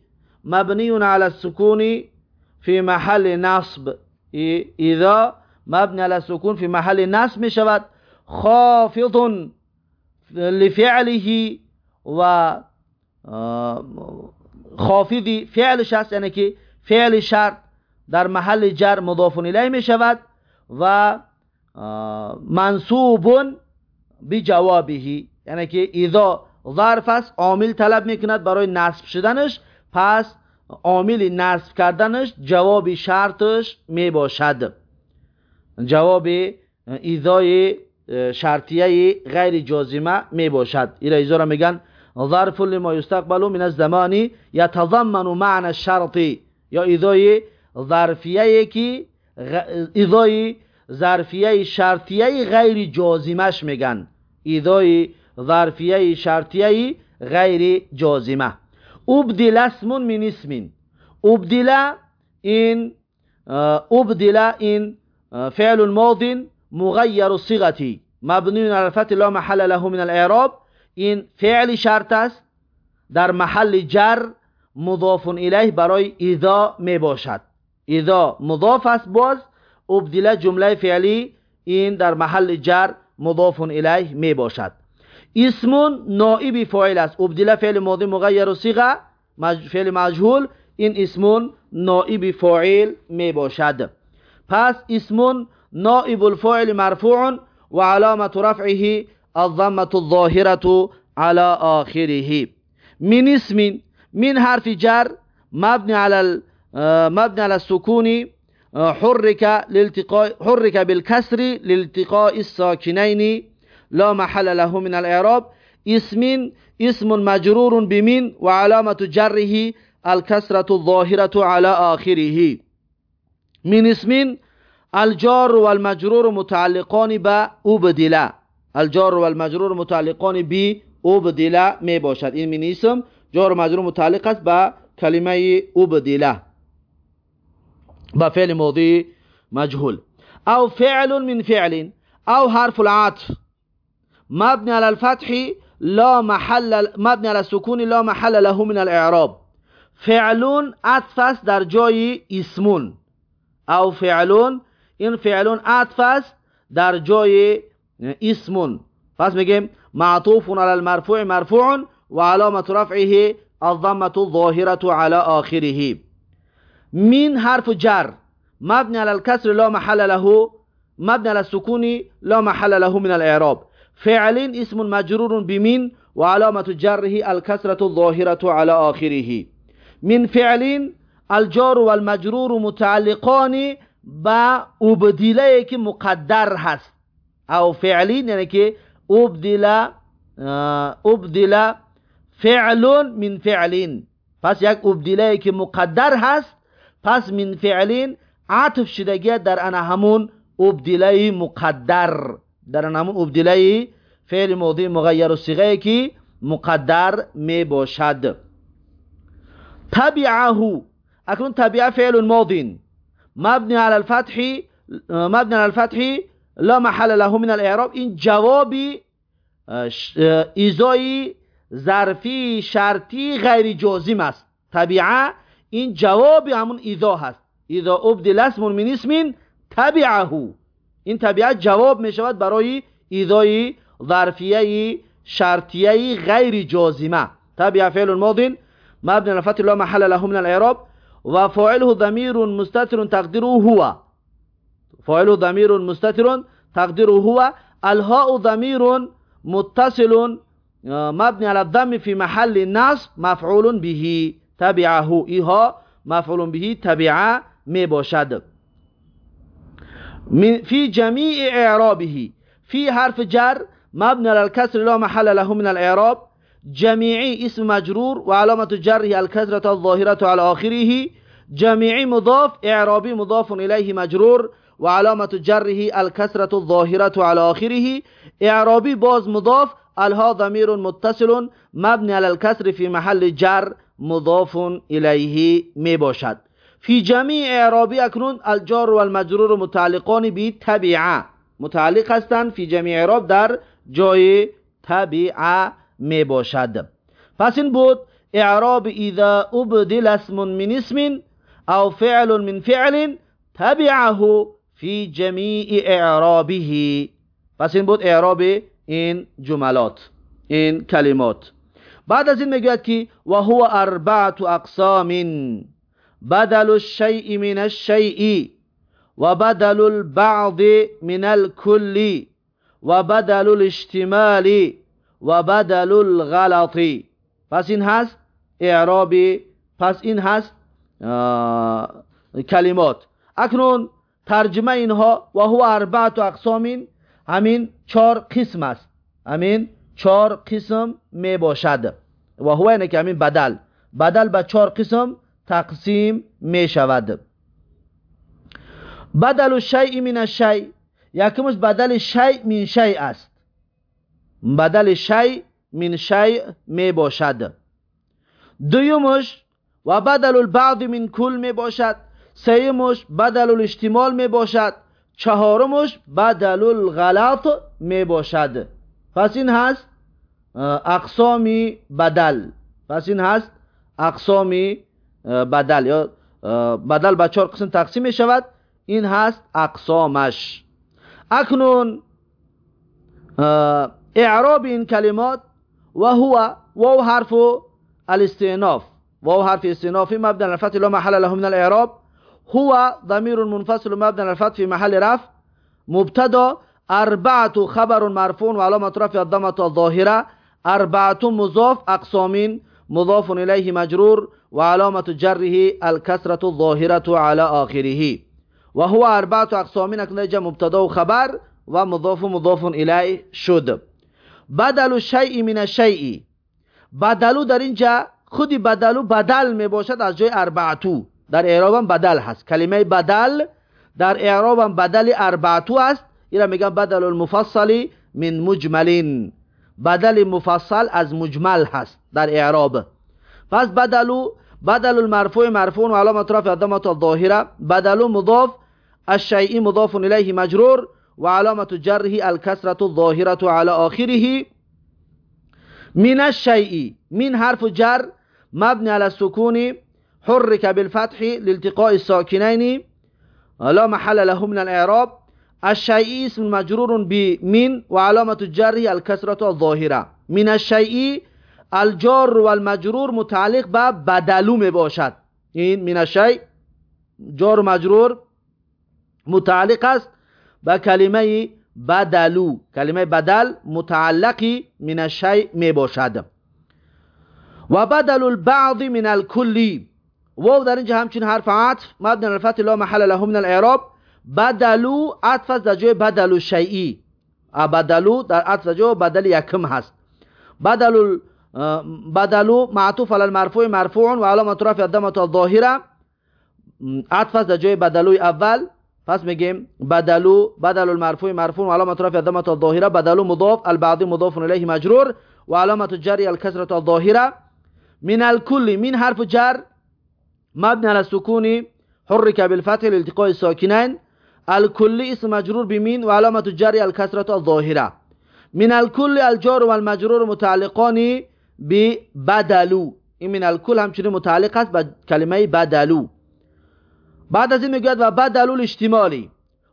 مبني على السكون في محل نصب. إذا مبني على السكون في محل نصب شود خافض لفعله و خافضی فعلش هست یعنی که فعل شرط در محل جر مضاف الیه می و منصوب بجوابه. یعنی که اذا ظرف است عامل طلب می‌کند برای نصب شدنش پس عامل نصب کردنش جواب شرطش می باشد جواب ایزای شرطیه غیر جازمه می باشد ایرا را میگن ظرف لما يستقبل من الزمان يتضمن معنى الشرط. یا ایزای ظرفیه که ایزای ظرفیه شرطیه غیر جازمش میگن. ایزای ظرفیه شرطیه غیر جازمه ابدل اسم من اسم ابدل این ابدل این فعل ماض مغیر الصيغه مبنی على الفتح لا محل له من الاعراب. این فعل شرط است. در محل جر مضاف الیه برای اذا می باشد اذا مضاف است باز убдила ҷумлаи феълӣ ин дар маҳалли ҷар мудофун илайҳ мебошад. Исмун ноиби фоил аст. Убдила феъли моди муғайяру сиға феъли маҷҳул ин исмун ноиби фоил мебошад. Пас исмун ноибу лфоили марфуъун ва аломату рафъиҳи аззаммату зоҳирату ала охириҳи. Мин исмин мин ҳарфи ҷар мабни ала э, мабни ала сукуни حرك لالتقاء حرك بالكسر لالتقاء الساكنين. لا محل له من الإعراب. اسم اسم مجرور بمن وعلامة جره الكسرة الظاهرة على آخره. من اسم؟ الجار والمجرور متعلقان با بدلا الجار والمجرور متعلقان بی بدلا می این من اسم. جار و مجرور متعلق است با کلمه بدلا با فعل ماضی مجهول. أو فعل من فعل أو حرف العطف. مبني على الفتح لا محل مبني على السكون لا محل له من الإعراب. فعلون عطف در جای اسمون. أو فعلون این فعلون عطف در جای اسمون. پس میگیم معطوف على المرفوع مرفوع وعلامة رفعه الضمة الظاهرة على آخره. من حرف جر مبني على الكسر لا محل له مبني على السكون لا محل له من الإعراب فعل اسم مجرور بمن وعلامة جره الكسرة الظاهرة على آخره من فعل الجار والمجرور متعلقان با ابدیله که مقدر هست او فعلی یعنی که ابدل ابدل فعل من فعل پس یک ابدیله که مقدر هست پس من فعل عطف شدگی در انا همون ابدیله مقدر در انا همون ابدیله فعل ماضی مغیر و صیغه که مقدر می باشد تبعه اکنون تبعه فعل ماض مبني على الفتح مبني على الفتح لا محل له من الاعراب این جوابی ایزای ظرفی شرطی غیر جازم است طبیعه این جواب همون ایزا هست اذا ابدل اسم من اسم تبعه این طبیعه جواب می شود برای ایزای ظرفیه شرطیه غیر جازمه تبع فعل ماض مبني على الفتح لا محل له من الاعراب وفاعله ضمير مستتر تقديره هو فاعله ضمير مستتر تقديره هو الهاء ضمير متصل آه، مبني على الضم في محل النصب مفعول به تبعه إيها مفعول به تبع می باشد في جميع إعرابه في حرف جر مبني على الكسر لا محل له من الإعراب جميعي اسم مجرور وعلامة جره الكسرة الظاهرة على آخره جميعي مضاف إعرابي مضاف إليه مجرور وعلامة جره الكسرة الظاهرة على آخره إعرابي باز مضاف الها ضمير متصل مبني على الكسر في محل جر مضاف إليه مباشد في جميع إعرابي أكنون الجار والمجرور متعلقان بتبعه متعلق هستند في جميع إعراب در جای تبعه می باشد پس این بود اعراب اذا ابدل اسم من اسم او فعل من فعل تبعه في جميع اعرابه. پس این بود اعراب این جملات این کلمات. بعد از این میگوید که و هو اربعه اقسام بدل الشيء من الشيء وبدل البعض من الكل وبدل الاشتمال و بدل الغلطی پس این هست اعرابی پس این هست کلمات اکنون ترجمه اینها و هو اربعت اقسام همین چهار قسم است همین چهار قسم می باشد. و هو اینه که همین بدل. بدل به چهار قسم تقسیم می شود. بدل الشیء من الشیء یکمش بدل شیء من شیء است. بدل شی من شی می باشد. دویمش و بدل البعض من کل می باشد. سیمش بدل الاجتمال می باشد. چهارمش بدل الغلط می باشد. پس این هست اقسامی بدل. پس این هست اقسامی بدل. یا بدل به چهار قسم تقسیم می شود این هست اقسامش. اکنون اعراب این کلمات و هو واو حرف الاستئناف. واو حرف استئنافی مبنى على لا محل له من الاعراب. هو ضمير منفصل مبنى على في محل رفع. مبتدا اربعة خبر مرفوع وعلامه رفع الضمة الظاهرة. اربعه مضاف اقسام مضاف اليه مجرور و علامت جره الكسرة الظاهرة على آخره و هو اربعت اقسامین اکنه مبتدا و خبر و مضاف و مضاف الیه شد بدل شیء من الشیء بدلو در اینجا خودی بدلو بدل می باشد از جای اربعتو در اعرابم بدل هست کلمه بدل در اعرابم بدل اربعتو است اینا میگن بدل المفصلی من مجملین بدل مفصل از مجمل هست در اعراب. پس بدلو بدل المرفوع مرفوع و علامت رفع الضمه الظاهره بدلو مضاف الشيء مضاف الیه مجرور وعلامة جره الكسرة الظاهرة على آخره. من الشيء من حرف جر مبني على السكون حرك بالفتح لالتقاء الساكنين لا محل له من الإعراب. الشيء اسم مجرور بمن وعلامة جره الكسرة الظاهرة من الشيء الجار والمجرور متعلق به بدلو می باشد این من الشيء جار مجرور متعلق است با کلمه بدلو کلمه بدل متعلقی من الشیء می باشد و بدل البعض من الکلی و در اینجا همچین حرف عطف مبنی الفتح لا محل له من الاعراب بدلو عطف از جای بدل شیئی بدلو در عطف جای بدل یکم هست. بدل بدلو معطوف على المرفوع مرفوع و علامت رفع الضمه الظاهره. عطف از جای بدلو اول. پس میگیم بدلو بدل المرفوع مرفوع و علامت رفع ضمه الظاهره. بدلو مضاف البعض مضاف الیه مجرور و علامت جری الكسره الظاهره. من الكل من حرف جر. مبني على السكون حرك بالفتح لالتقاء الساكنين الكل اسم مجرور بمين؟ وعلامة الجر الكسرة الظاهرة. من الكل الجار والمجرور متعلقان ببدلو. این من الكل همچنین متعلق است به کلمه بدلو. بعد از این میگوید و بدل الاجتمالی.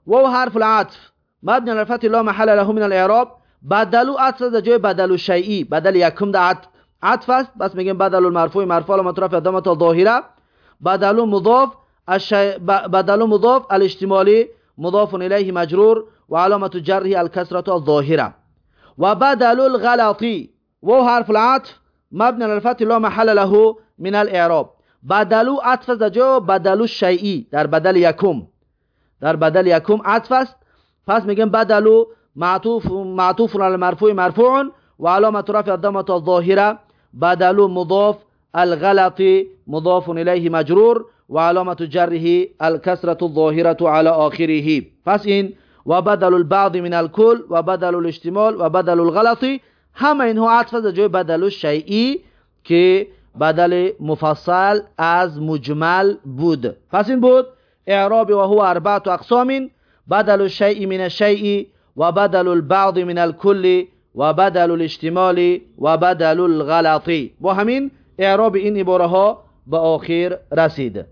و حرف العطف. مبنی على الفتح لا محل له من الاعراب. بدلو عطف از جای بدل شیئی بدل یکم ده عطف. عطف است. بس میگیم بدل المرفوع مرفوع علامت رفع ضمه الظاهره بدل مضاف الشي... بدل مضاف الاجتمالی. مضاف الیه مجرور و علامت جره الكسرة الظاهرة. و بدل الغلطی و حرف العطف مبني على الفتح لا محل له من الإعراب. بدلو عطف است جا بدلو شیعی در بدل یکم در بدل یکم عطف است. پس میگیم بدلو معطوف معطوف على المرفوع مرفوع و علامت رفع الضمة الظاهرة. بدلو مضاف الغلط مضاف الیه مجرور و علامت جره الكسرة الظاهرة على آخره. پس این و بدل البعض من الكل و بدل الاشتمال و بدل الغلط همه اینها عطف جای بدل شیعی که بدل مفصل از مجمل بود. پس این بود اعراب و هو اربعة اقسام بدل الشیء من الشیء و بدل البعض من الكل و بدل الاجتمال و بدل الغلط. با همین اعراب این عباره ها به آخر رسید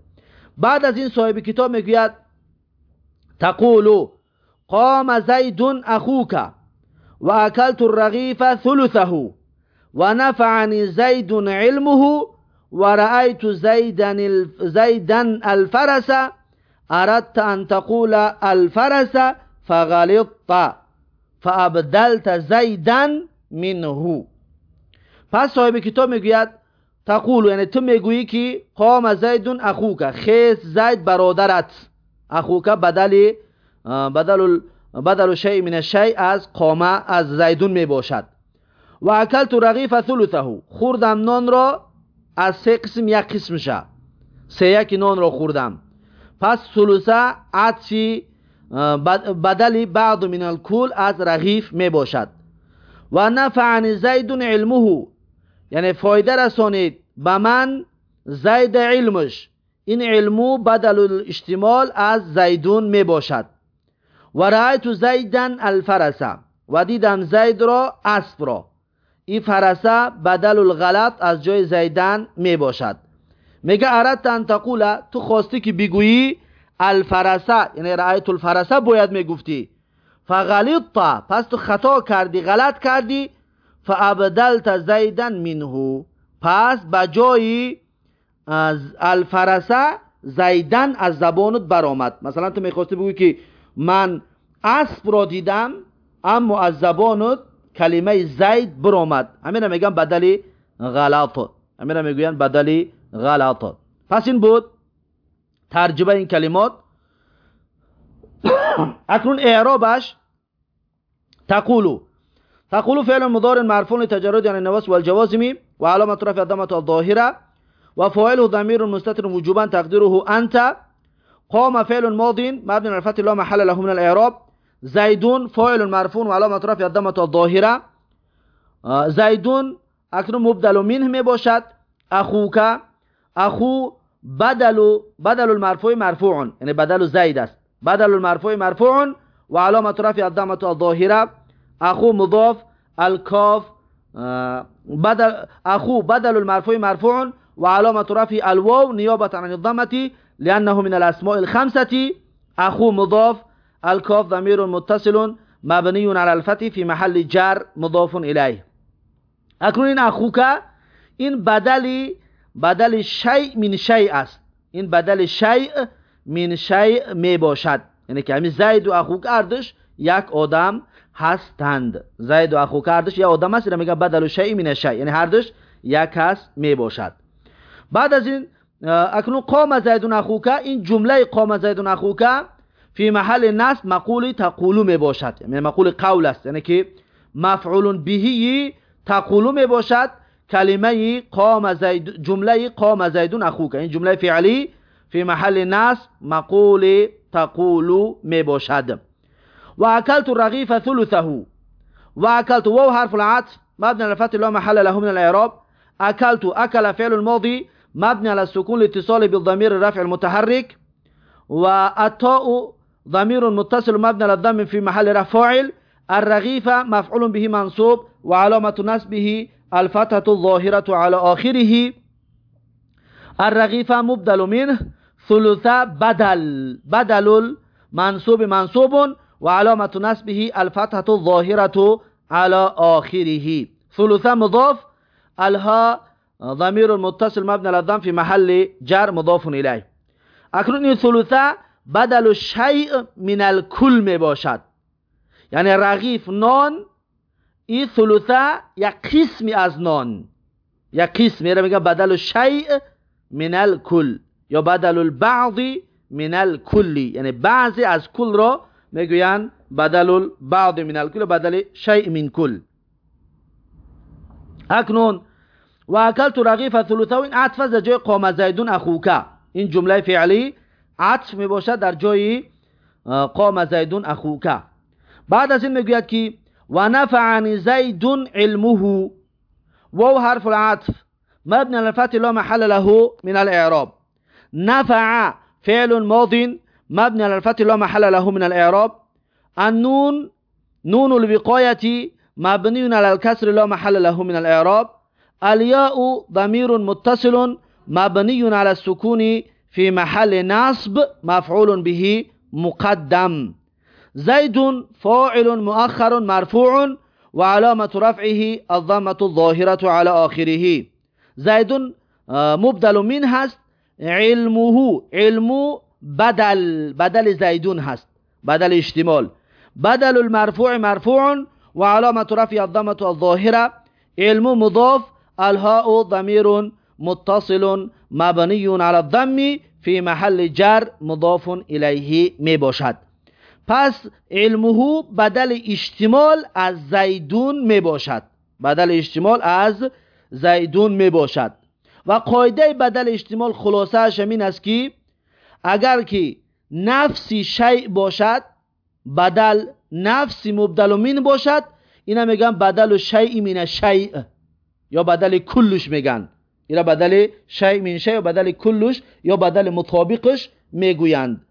بعد از این صاحب کتاب میگوید تقول قام زید اخوک و اکلت الرغیف ثلثه ونفعني زيد علمه ورأيت زيدا زيدا الفرس أردت أن تقول الفرس فغلطت فأبدلت زیدن منه. پس صاحب کتاب میگوید تقول یعنی تو می‌گویی که قام زیدون اخوک خیز زید برادرت. اخوک بدل بدل بدل شیء من الشیء از قامه از زیدون می‌باشد. و اکلت رغیف ثلثه خوردم نان را از سه قسم یک قسمشه سه یک نان را خوردم. پس ثلثه عطفی بدلی بعض من الکول از رغیف می باشد و نفعنی زید علمه یعنی فایده رسانید به من زید علمش. این علمو بدل الاجتمال از زیدون می باشد. و رأیت زیدن الفرسه و دیدم زید را اسب را. این فرسه بدل الغلط از جای زیدن می باشد. میگه اردت ان تقول تو خواستی که بگویی الفرسه یعنی رأیت الفرسه باید می‌گفتی. فغلطت پس تو خطا کردی غلط کردی فابدلت زیدن منه. پس بجای از الفرسه زیدن از زبانت برآمد. مثلا تو می‌خواستی بگویی که من اسب را دیدم اما از زبانت کلمه زید برآمد. همین میگن بدلی غلط. همین می‌گوین بدلی غلط. پس این بود ترجمه این کلمات. اکنون اعرابش تقولو تقول فعل مضارع مرفوع لتجرد عن النواس والجوازم وعلامة رفع الضمة الظاهرة وفاعله ضمير مستتر وجوبا تقديره أنت. قام فعل ماض مبني على الفتح لا محل له من الإعراب. زيدون فاعل مرفوع وعلامة رفع الضمة الظاهرة. آه، زيدون اکنون مبدل منه می باشد. اخوک أخو بدل بدل المرفوع مرفوع یعنی بدل زید است. بدل المرفوع مرفوع و علامت رفع الضمة الظاهرة. أخو مضاف الكاف بدل أخو بدل المرفوع مرفوع و علامت رفع الواو نیابه عن الضمة لأنه من الأسماء الخمسة. أخو مضاف الكاف ضمير متصل مبني على الفتح في محل جر مضاف إليه. اکنون این اخوکه این بدلی بدل شیء من شیء است. این بدل شیء من شیء می باشد. یعنی که همین زید و اخوک اردش یک آدم هستند. زید و اخوک اردش یک آدم هست میگه بدل شیء من شیء. یعنی هر دوش یک هست می باشد بعد از این اکنون قام زیدون اخوکه این جمله قام زیدون اخوکه فی محل نصب مقول تقولو می باشد یعنی مقول قول است. یعنی که مفعول بهی تقولو می باشد کلمه قام زید جمله قام زیدون اخوک این جمله فعلی فی محل نصب مقول تقولو می باشد و اکلت رغیف ثلثه. و اکلت و حرف العطف. مبني على الفتح لا محل له من الإعراب. أكلت أكل فعل الماضي. مبني على السكون لاتصال بالضمير الرفع المتحرك. والتاء ضمير متصل مبني على الضم في محل رفع فاعل. الرغيف مفعول به منصوب. وعلامة نسبه الفتحة الظاهرة على آخره. الرغيف مبدل منه. ثلث بدل. بدل المنصوب منصوب. وعلامة نسبه الفتحة الظاهرة على آخره. ثلث مضاف الها ضمير متصل مبني على في محل جر مضاف إليه. اکنون ثلث بدل الشيء من الكل می باشد. یعنی رغیف نان این ثلثه یک قسمی از نان یک قسمی را میگن بدل شیء من الکل. یا بدل البعض من الکلی یعنی بعضی از کل را میگوین بدل البعض من الکل بدل شیء من کل اکنون و اکلت رغیف ثلثه این عطف از جای قام زیدون اخوکه این جمله فعلی عطف می باشد در جای قام زیدون اخوکه بعد از این میگوید که و نفعنی زید علمه و حرف العطف مبني على الفتح لا محل له من الاعراب نفع فعل ماض مبني على الفتح لا محل له من الإعراب. النون نون الوقاية مبني على الكسر لا محل له من الإعراب. الياء ضمير متصل مبني على السكون في محل نصب مفعول به مقدم. زيد فاعل مؤخر مرفوع وعلامة رفعه الضمة الظاهرة على آخره. زيد آه، مبدل من هست علمه علم بدل بدل زيدون هست بدل اشتمال. بدل المرفوع مرفوع وعلامة رفع الضمة الظاهرة. علم مضاف الهاء ضمير متصل مبني على الضم في محل جر مضاف إليه می باشد. پس علمه بدل اشتمال از زیدون می باشد. بدل اشتمال از زیدون می باشد. و قاعده بدل اشتمال خلاصه همین است که اگر که نفسی شیء باشد بدل نفسی مبدل من باشد اینا میگن بدل شیء من شیء. یا بدل کلش میگن. اینا بدل شیء من شیء یا بدل کلش یا بدل مطابقش می‌گویند.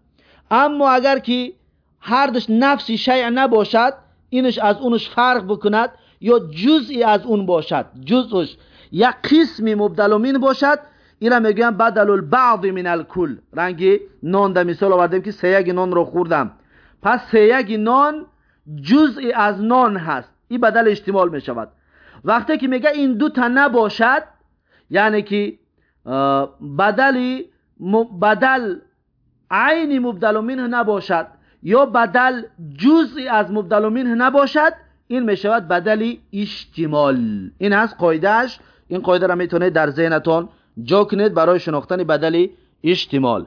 اما اگر که هر دوش نفسی شیع نباشد اینش از اونش فرق بکند یا جزئی از اون باشد. جزش یک قسمی مبدل من باشد اینا میگن بدل البعض من الکل. رنگی نان در مثال آوردیم که سیگ نان رو خوردم. پس سیگ نان جزئی از نان هست. این بدل احتمال می شود وقتی که میگه این دو تا نباشد یعنی که بدلی بدل عین مبدل منه نباشد یا بدل جزئی از مبدل منه نباشد این می‌شود بدلی اشتمال این هست قایدهش این قایده را می‌تونه در ذهنتون جا کنید برای شناختن بدل اشتمال.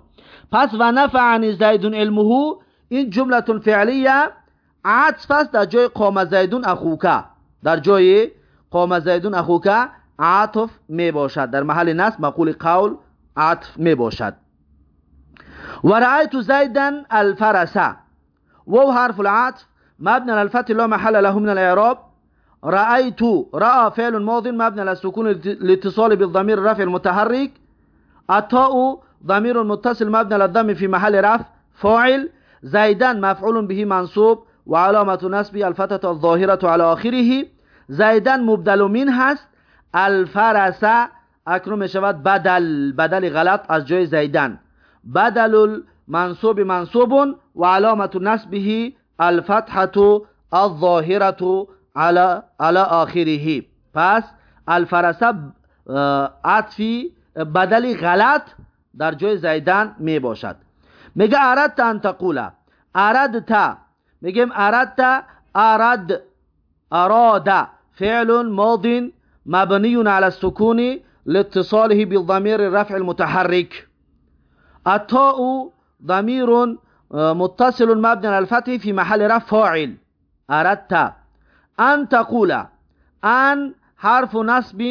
پس و نفعنی زیدون علمه این جملتون فعلیه عطف است در جای قام زیدون اخوکه. در جای قام زیدون اخوکه عطف می باشد. در محل نصب مقول قول عطف می باشد. و رأیت زیدن الفرسه و حرف العطف مبنى الفتح لا محل له من الاعراب رأيت رأى فعل ماض مبنى على السكون الاتصال بالضمير الرفع المتحرك. التاء ضمير متصل مبنى على الضم في محل رفع فاعل. زيدا مفعول به منصوب وعلامة نسبه الفتحة الظاهرة على آخره. زيدا مبدل من هست. الفرس اکنون می شود بدل بدل غلط از جای زیدن بدل المنصوب منصوب و علامت نسبه الفتحة الظاهرة على على آخره پس الفرس عطفی بدل غلط در جای زیدن می باشد. میگه اردت ان تقول اردت. میگیم اردت ارد اراد فعل ماض مبني على السكون لاتصاله بالضمير الرفع المتحرك التاء ضمير متصل مبني على الفتح في محل رفع فاعل. أردت أن تقول أن حرف نصب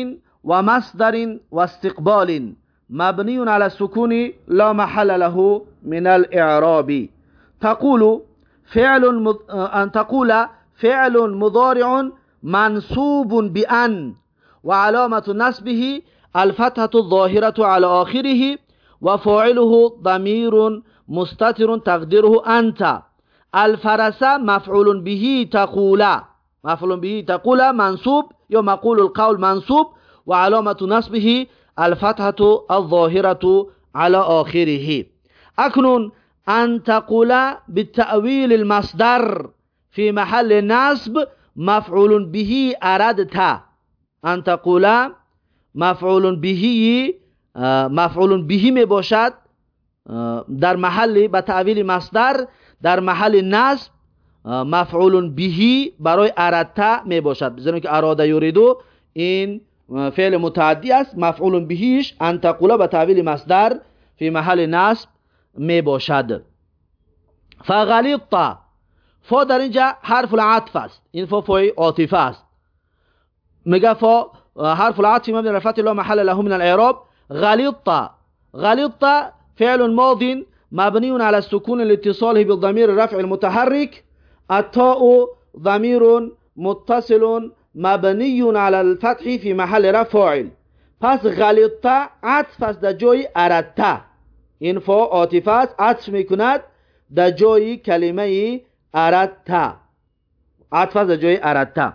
ومصدر واستقبال مبني على السكون لا محل له من الإعراب. تقول فعل مض... أن تقول فعل مضارع منصوب بأن وعلامة نسبه الفتحة الظاهرة على آخره وفاعله ضمير مستتر تقديره أنت. الفرس مفعول به تقول مفعول به. تقول منصوب يا مقول القول منصوب وعلامة نصبه الفتحة الظاهرة على آخره. أكن أن تقول بالتأويل المصدر في محل نصب مفعول به أردت. أن تقول مفعول به مفعول به می باشد در محل به تعویل مصدر در محل نصب مفعول به برای اردت می باشد بزنیم که اراده یوریدو این فعل متعدی است. مفعول بهش ان تقول به تعویل مصدر فی محل نصب می باشد فغلیط فا در اینجا حرف العطف است. این فا فای عاطفه است. میگه فا حرف العطف على الفتح لا محل له من الاعراب. غلط غلط فعل ماض مبني على السكون لاتصاله بالضمير الرفع المتحرك التاء ضمير متصل مبني على الفتح في محل رفع. فاعل پس غلط عطف. است در جای اردت این فا عاطفه است. عطف میکند در جای کلمه اردت عطف است در جای اردت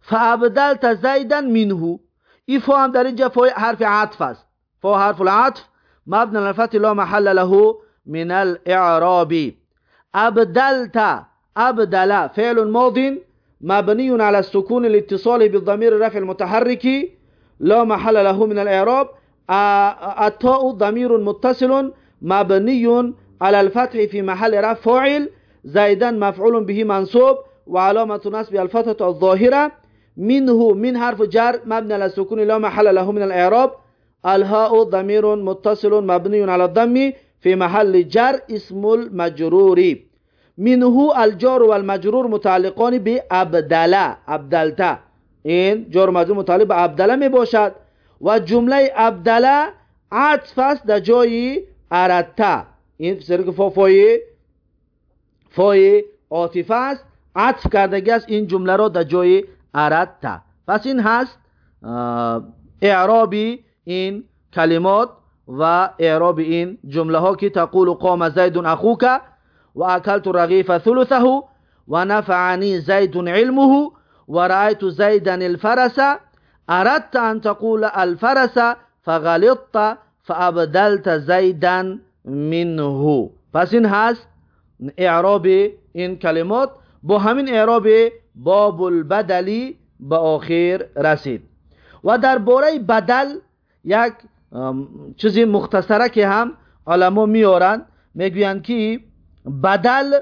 فابدلت زیدا منه. این فا هم در اینجا فا حرف عطف است. فا حرف العطف. مبنى الفتح لا محل له من الاعراب. ابدلت أبدل فعل ماض مبني على السكون الاتصال بالضمير الرفع المتحرك. لا محل له من الإعراب. التاء ضمير متصل مبني على الفتح في محل رفع فاعل. زيدا مفعول به منصوب وعلامة نصب الفتحة الظاهرة. منه من حرف جر مبني على السكون. لا محل له من الإعراب. الهاء ضمير متصل مبني على الضم في محل جر اسم المجرور. منه الجار والمجرور متعلقان بأبدلا أبدلتا این جار مجرور متعلق به ابدله می باشد. و جمله ابدله عطف است در جای اردتا این سرک فای فای عاطفه است عطف کردگی است این جمله را در جای اردت پس این هست اعرابی این کلمات و اعراب این جمله ها که تقول قام زید اخوک و اکلت رغیف ثلثه و نفعنی زید علمه و رأیت زیدا الفرس. أردت أن تقول الفرس فغلطت فأبدلت زیدا منه. پس این هست اعراب این کلمات با همین اعراب باب البدلی به آخر رسید و در باره بدل یک چیزی مختصره که هم علما میارند میگویند که بدل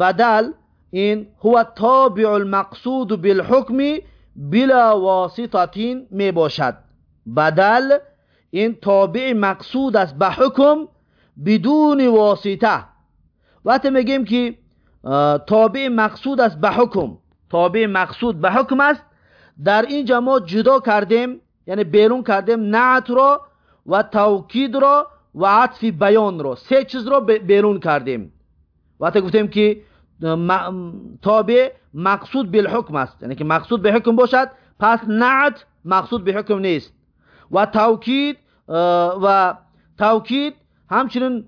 بدل این هو تابع المقصود بالحکم بلا واسطه می باشد. بدل این تابع مقصود است به حکم بدون واسطه. وقتی میگیم که تابع مقصود است به حکم تابع مقصود به حکم است در اینجا ما جدا کردیم یعنی بیرون کردیم نعت رو و توکید رو و عطف بیان رو سه چیز رو بیرون کردیم. وقتی گفتیم که تابع مقصود بالحکم است. یعنی که مقصود به حکم باشد پس نعت مقصود به حکم نیست. و توکید و توکید همچنین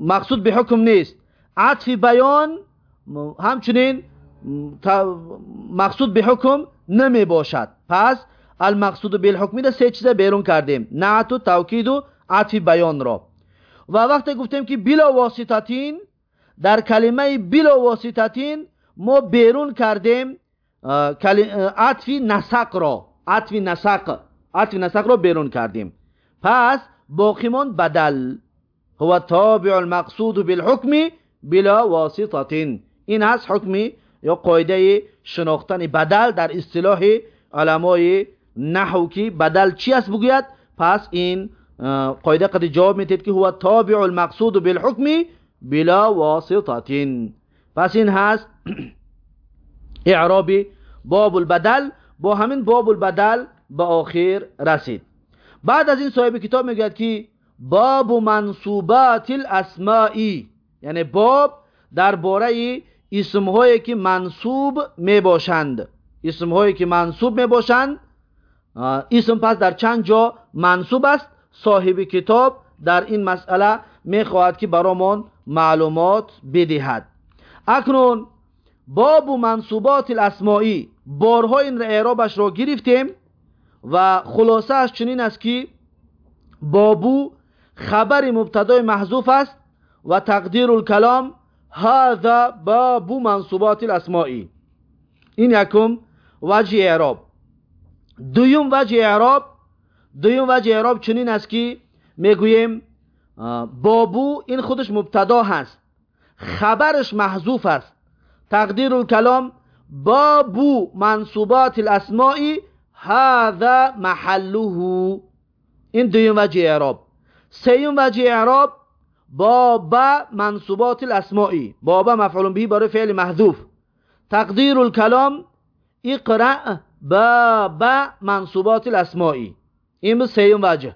مقصود به حکم نیست. عطف بیان همچنین مقصود به حکم نمی باشد. پس المقصود بالحکمی ده سه چیزه بیرون کردیم. نعت و توکید و عطف بیان را. و وقتی گفتیم که بلا واسطتین در کلمه بلا واسطتین ما بیرون کردیم عطف نسق را. عطف نسق. عطف نسق را بیرون کردیم. پس باقیمان بدل. هو تابع المقصود بالحکم بلا واسطتین. این هست حکمی یا قاعده شناختن بدل در اصطلاح علمای نحو کی بدل چی است بگوید؟ پس این قاعده قد جواب میتید که هو تابع المقصود بالحکم بلا واسطه پس این هست اعرابی باب البدل. با همین باب البدل به آخر رسید. بعد از این صاحب کتاب می‌گوید که باب منصوبات الاسمائی یعنی باب درباره اسم هایی که منصوب می باشند اسم هایی که منصوب می باشند اسم پس در چند جا منصوب است؟ صاحب کتاب در این مسئله می خواهد که برامون معلومات بدهد. اکنون باب منصوبات الاسمائی بارها این اعرابش را گرفتیم و خلاصه اش چنین است که بابو خبر مبتدای محذوف است و تقدیر الکلام هذا باب منصوبات الاسمائی. این یکم وجه اعراب. دویم وجه اعراب دویم وجه اعراب چنین است که می‌گوییم بابو این خودش مبتدا هست خبرش محذوف است تقدیر الکلام بابو منصوبات الاسمائی هذا محله این دویم وجه اعراب سیم وجه اعراب بابا منصوبات الاسمائی بابا مفعول به برای فعل محذوف تقدیر الکلام اقرأ بابا منصوبات الاسمائی این به سیم وجه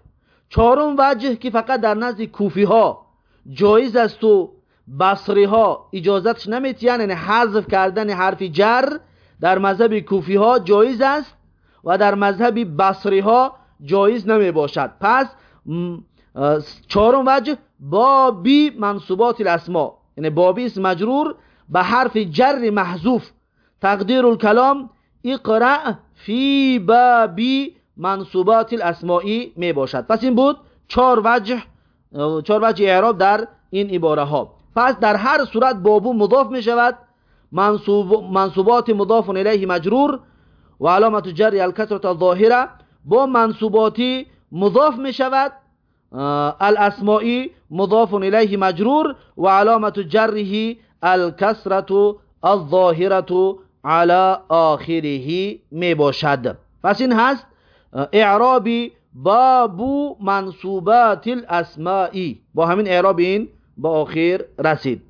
چهارم وجه که فقط در نزد کوفی ها جایز است و بصری ها اجازتش نمیتین یعنی حذف کردن حرف جر در مذهب کوفی ها جایز است و در مذهب بصری ها جایز نمی باشد پس چهارم وجه بابی منصوبات الاسماء یعنی بابی اسم مجرور به حرف جر محذوف تقدیر الکلام اقرأ فی بابی منصوبات الاسمائی می باشد. پس این بود چهار وجه چهار وجه اعراب در این عباره ها پس در هر صورت بابو مضاف می شود. منصوب منصوبات مضاف الیه مجرور و علامت جر الکسرت الظاهره با منصوباتی مضاف می شود. الاسمائی مضاف الیه مجرور و علامت جره الکسرت الظاهره على آخره می باشد. پس این هست اعرابی بابو منصوبات الاسمائی با همین اعراب این با آخر رسید.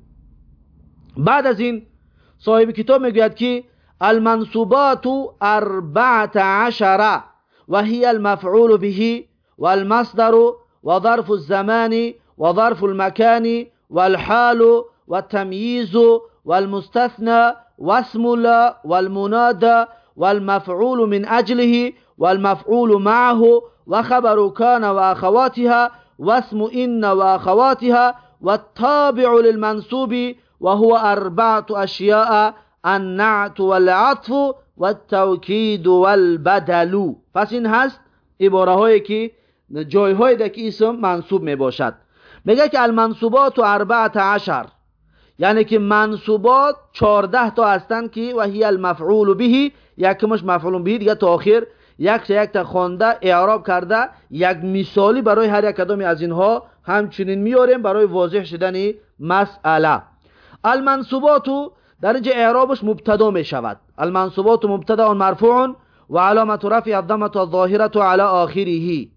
بعد از این صاحب کتاب میگوید که المنصوبات اربعت عشر و هی المفعول به والمصدر وظرف الزمان وظرف المكان والحال والتمييز والمستثنى واسم والمنادى والمفعول من أجله والمفعول معه وخبر كان وأخواتها واسم إن وأخواتها والتابع للمنسوب وهو أربعة أشياء النعت والعطف والتوكيد والبدل. پس این هست عباره هایی که جایهایی که اسم منصوب می باشد. میگه که المنصوبات و اربعت عشر. یعنی که منصوبات چارده تا هستند که و هی المفعول بهی یکمش مفعول بهی دیگه تا آخر یک یک تا خوانده اعراب کرده یک مثالی برای هر یک کدام از اینها همچنین میاریم برای واضح شدن مسئله. المنصوبات در اینجا اعرابش مبتدا می شود المنصوبات مبتدا مرفوع و علامت رفع الضمه الظاهره على آخره.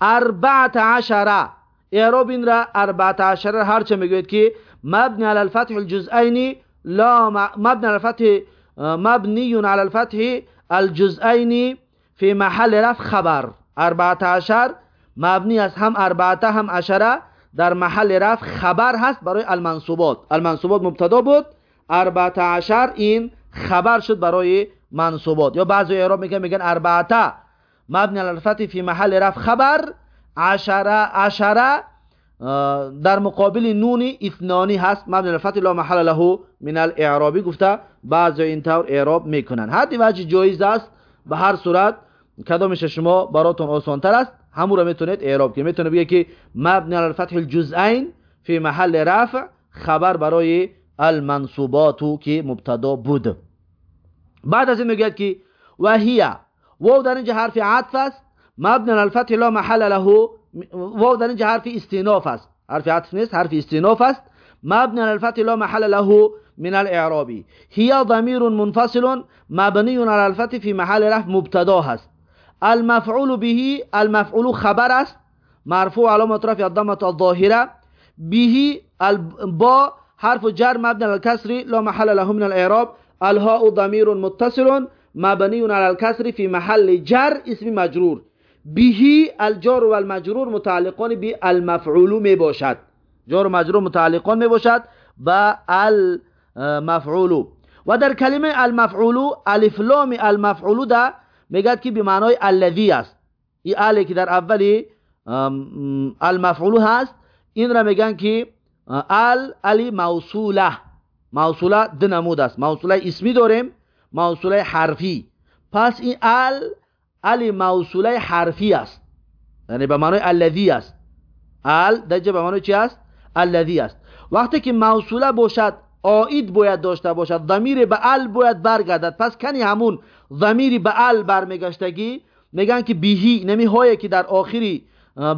اربعت عشره اعراب این را اربعت هر چه می‌گوید که مبنی علی الفتح الجزئین لا مبنی علی الفتح مبنی علی الفتح الجزئین فی محل رفع خبر. اربعت عشر مبنی از هم اربعته هم عشره. در محل رفع خبر هست برای المنصوبات. المنصوبات مبتدا بود. اربعت عشر این خبر شد برای منصوبات. یا بعضی اعراب میگن میگن اربعته مبنی الفتح فی محل رفع خبر. عشره عشره در مقابل نون اثنانی هست. مبنی الفتح لا محل له من الاعرابی. گفته بعضی اینطور اعراب می‌کنن. هر وجه جایز است به هر صورت. کدامش شما براتون آسان تر است؟ همون رو می‌تونید اعراب کنید. می‌تونه بگه که مبنی علی الفتح الجزئین فی محل رفع خبر برای المنصوبات که مبتدا بود. بعد از این میگه که و هی واو در اینجا حرف عطف است. مبنی علی الفتح لا محل له. واو در اینجا حرف استیناف است. حرف عطف نیست حرف استیناف است. مبني على الفتح لا محل له من الاعراب هي ضمير منفصل مبني على الفتح في محل رفع مبتدا هست. المفعول به المفعول خبر است مرفوع علامه رفع الضمه الظاهره به با حرف جر مبني على الكسر لا محل له من الاعراب الهاء ضمير متصل مبني على الكسر في محل جر اسم مجرور به الجار و المجرور متعلقان به المفعول می باشد جار و مجرور متعلقان می باشد با المفعول و در کلمه المفعول الف لام المفعول ده میگد که به معنای الذی است. این الی که در اولی المفعول هست این را میگن که ال علی موصوله. موصوله دو نمود است. موصوله اسمی داریم موصوله حرفی. پس این ال ال موصوله حرفی است. یعنی به معنای الذی است. ال دجه به معنای چی است؟ الذی است. وقتی که موصوله باشد آید باید داشته باشد. ضمیر به ال باید برگردد. پس کنی همون ضمیر به ال برمیگشتگی. میگن که بیهی نمی هایی که در آخری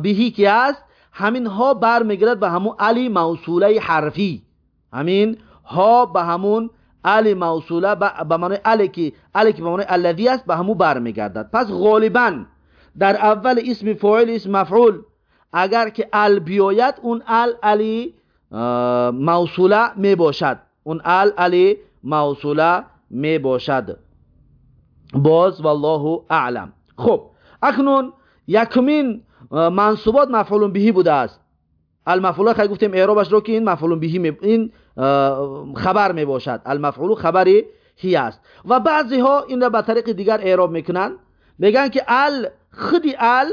بیهی که است؟ همین ها برمیگرد به همون علی موصوله حرفی. همین ها به همون ال موصوله به معنی ال که ال که به معنی الذی است به همو برمیگردد. پس غالبا در اول اسم فاعل اسم مفعول اگر که ال بیاید اون ال علی موصوله می باشد اون ال علی موصوله می باشد باز والله اعلم. خب اکنون یکمین منصوبات مفعول بهی بوده است. المفعول خیلی گفتیم اعرابش رو که این مفعول بهی این خبر می باشد المفعول خبری هی است. و بعضی ها این را به طریق دیگر اعراب می‌کنن. میگن که ال خودی ال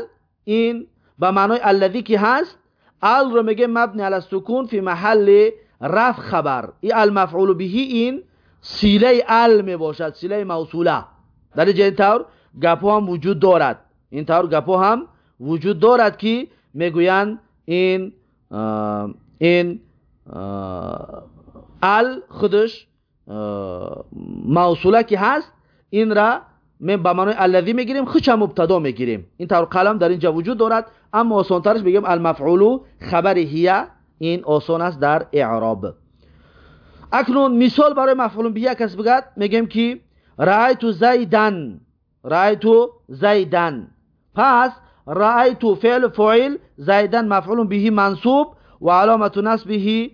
این به معنای الذی که هست ال رو میگه مبنی علی سکون فی محل رفع خبر. این المفعول بهی این سیله ال می باشد سیله موصوله. در این طور گپو هم وجود دارد. این طور گپو هم وجود دارد که می‌گویند این این ال خودش موصوله که هست این را من به معنای الذی می‌گیریم خودش مبتدا می‌گیریم. این طور قلم در اینجا وجود دارد. аммо осонтараш бигем алмафъулу хабари ҳия ин осон аст дар иъроб акнун мисол барои мафъулун би як аст бигад мегӯем ки раайту зайдан раайту зайдан пас раайту феъл фоил зайдан мафъулун биҳи мансуб ва аломату насбиҳи э,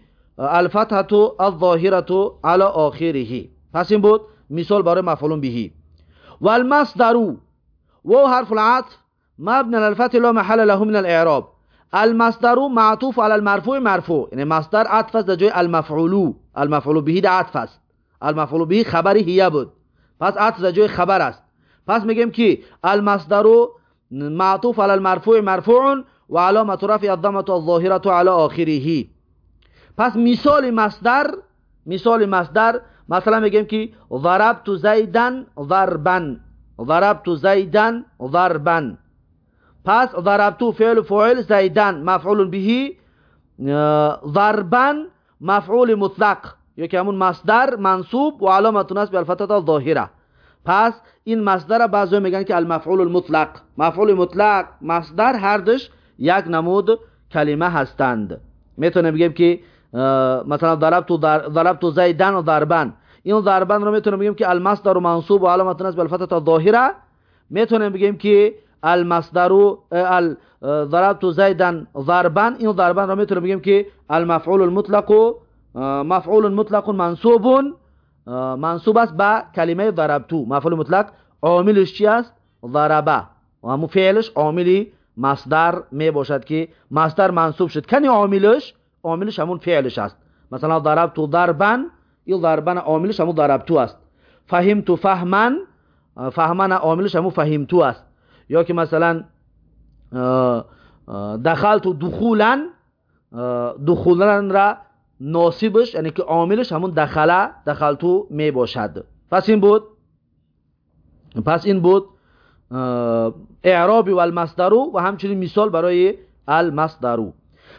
алфатҳату алзоҳирату ала охирихи пас ин буд мисол барои мафъулун биҳи валмасдару вау ҳарфу латф مبني على الفتح لا محل له من الإعراب. المصدر معطوف على المرفوع مرفوع. یعنی مصدر عطف است جای المفعول المفعول به ده عطف است المفعول به خبری هیه بود. پس عطف جای خبر است. پس میگیم که المصدر معطوف على المرفوع مرفوع و علامت رفع الضمة الظاهرة على آخره. پس مثال مصدر مثال مصدر مثلا میگیم که ضربت زیدن ضربا. ضربت زیدن ضربا. پس ضربتو فعل فعل زیدن مفعول به ضربا مفعول مطلق. یکی همون مصدر منصوب و علامت نصب الفتحه الظاهره پس این مصدر بعضی میگن که المفعول المطلق. مفعول مطلق مصدر هر دش یک نمود کلمه هستند. می‌تونه بگیم که مثلا ضربت ضربت زیدن و ضربن. این ضربن رو می‌تونیم بگیم که المصدر منصوب و علامت نصب الفتحه الظاهره می‌تونیم بگیم که المصدر ضربت زیدن ضربا این ضربا را میتونیم بگیم که المفعول المطلق مفعول مطلق منصوب منصوب است به کلمه ضربتو مفعول مطلق عاملش چی است ضربه و همون فعلش عاملی مصدر می باشد که مصدر منصوب شد کنی عاملش عاملش همون فعلش است مثلا ضربتو ضربا این ضربن عاملش همون ضربتو است فهمتو فهمن فهمن عاملش همون فهمتو است یا که مثلا دخلت دخولا دخولا را ناصبش یعنی که عاملش همون دخله دخلتو می باشد. پس این بود. پس این بود اعراب و المصدرو و همچنین مثال برای المصدرو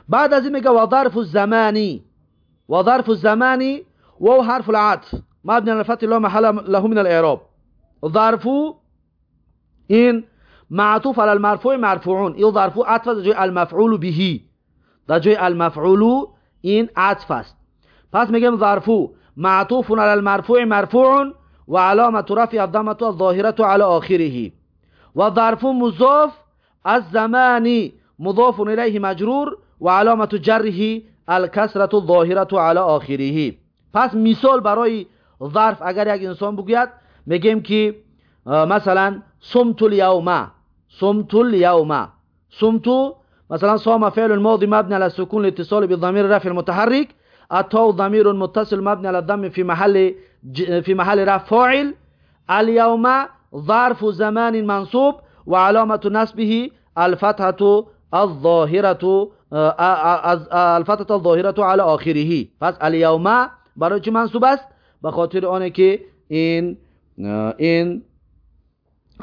بعد از این میگه و ظرف الزمانی و ظرف الزمانی و حرف العطف. مبني على الفتح لا محل له من الاعراب. ظرف این معطوف على المرفوع مرفوعون. این ظرف عطف در جای المفعول به. در جای المفعول این عطف است. پس میگم ظرف معطوف على المرفوع مرفوع و علامت رفع الضمة الظاهرة على آخره. و مضاف الزمان مضاف الیه مجرور و علامت جره الكسرة الظاهرة على آخره. پس مثال برای ظرف اگر یک انسان بگوید میگیم که مثلا صمت اليوم. صمت اليوم. صمت مثلا صام فعل الماضي مبني على السكون لاتصال بالضمير الرفع المتحرك. التاء ضمير متصل مبني على الضم في محل في محل رفع فاعل. اليوم ظرف زمان منصوب وعلامة نصبه الفتحة الظاهرة الفتحة الظاهرة على آخره. پس اليوم برای چی منصوب است؟ به خاطر آنه که این این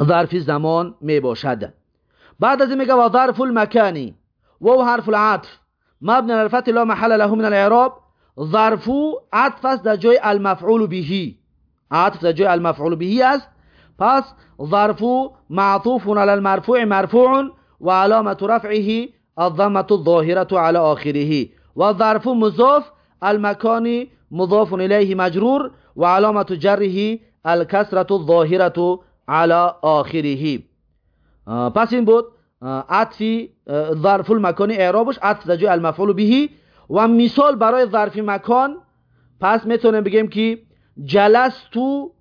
ظرف زمان می باشد. بعد از میگه و ظرف المکانی و حرف العطف. مبنی الفتح لا محل له من الاعراب. ظرف عطف است در جای المفعول به. عطف در جای المفعول به است. پس ظرف معطوف على المرفوع مرفوع و علامت رفعه الضمة الظاهرة على آخره. و ظرف مضاف المکانی مضاف إليه مجرور وعلامة جره الكسرة الظاهرة على آخره. پس این بود عطفی ظرف المکانی اعرابش عطف در جای المفعول بهی و مثال برای ظرف مکان. پس می‌تونیم بگیم که جلستو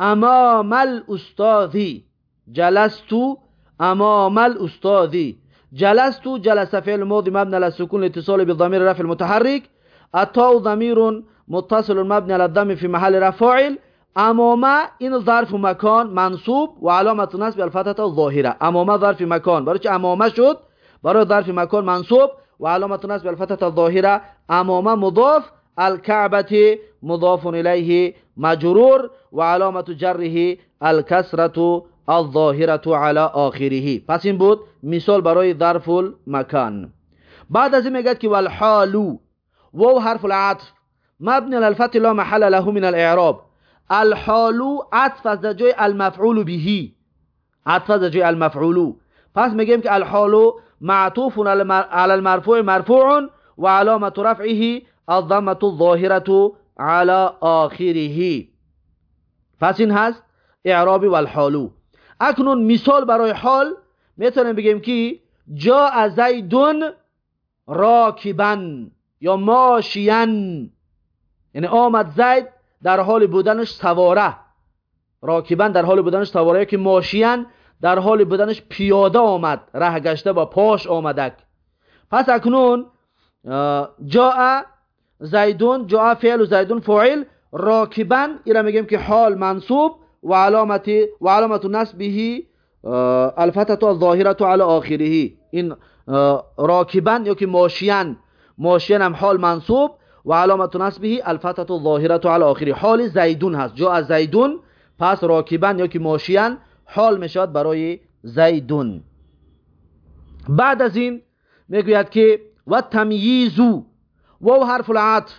امام الاستاذی. جلستو امام الاستاذی. جلستو جلس فعل ماضي مبني على السكون الاتصال بالضمير رفع المتحرك التاء ضمير متصل مبني على الضم في محل رفع فاعل امامه این ظرف مکان منصوب و علامت نصب الفتحة الظاهرة. امامه ظرف مکان برای چه امامه شد؟ برای ظرف مکان منصوب و علامت نصب الفتحة الظاهرة. امامه مضاف. الكعبة مضاف الیه مجرور و علامت جره الكسرة الظاهرة على آخره. پس این بود مثال برای ظرف المکان. بعد از این میگه که والحالو. و حرف العطف. مبني على الفتح لا محل له من الإعراب. الحال عطف از جای المفعول به عطف از جای المفعول پس میگیم که الحال معطوف على المرفوع مرفوع و علامه رفعه الضمه الظاهره على آخره. پس این هست اعرابی و الحالو. اکنون مثال برای حال می‌تونیم بگیم که جا زیدون راکبن یا ماشین یعنی آمد زید در حال بودنش سواره. راکبن در حال بودنش سواره. که ماشین در حال بودنش پیاده آمد. ره گشته با پاش آمدک. پس اکنون جاء زیدون جاء فعل و زیدون فاعل راکبن ایرا میگیم که حال منصوب. و علامت و علامت نصبه الفتحه الظاهره على آخره. این راکبن یا که ماشین ماشین هم حال منصوب. و علامت نصبه الفتحه الظاهرة على آخری حال زیدون هست. جا از زیدون پس راکبن یا که ماشیان حال میشد برای زیدون. بعد از این میگوید که و تمییزو و حرف العطف.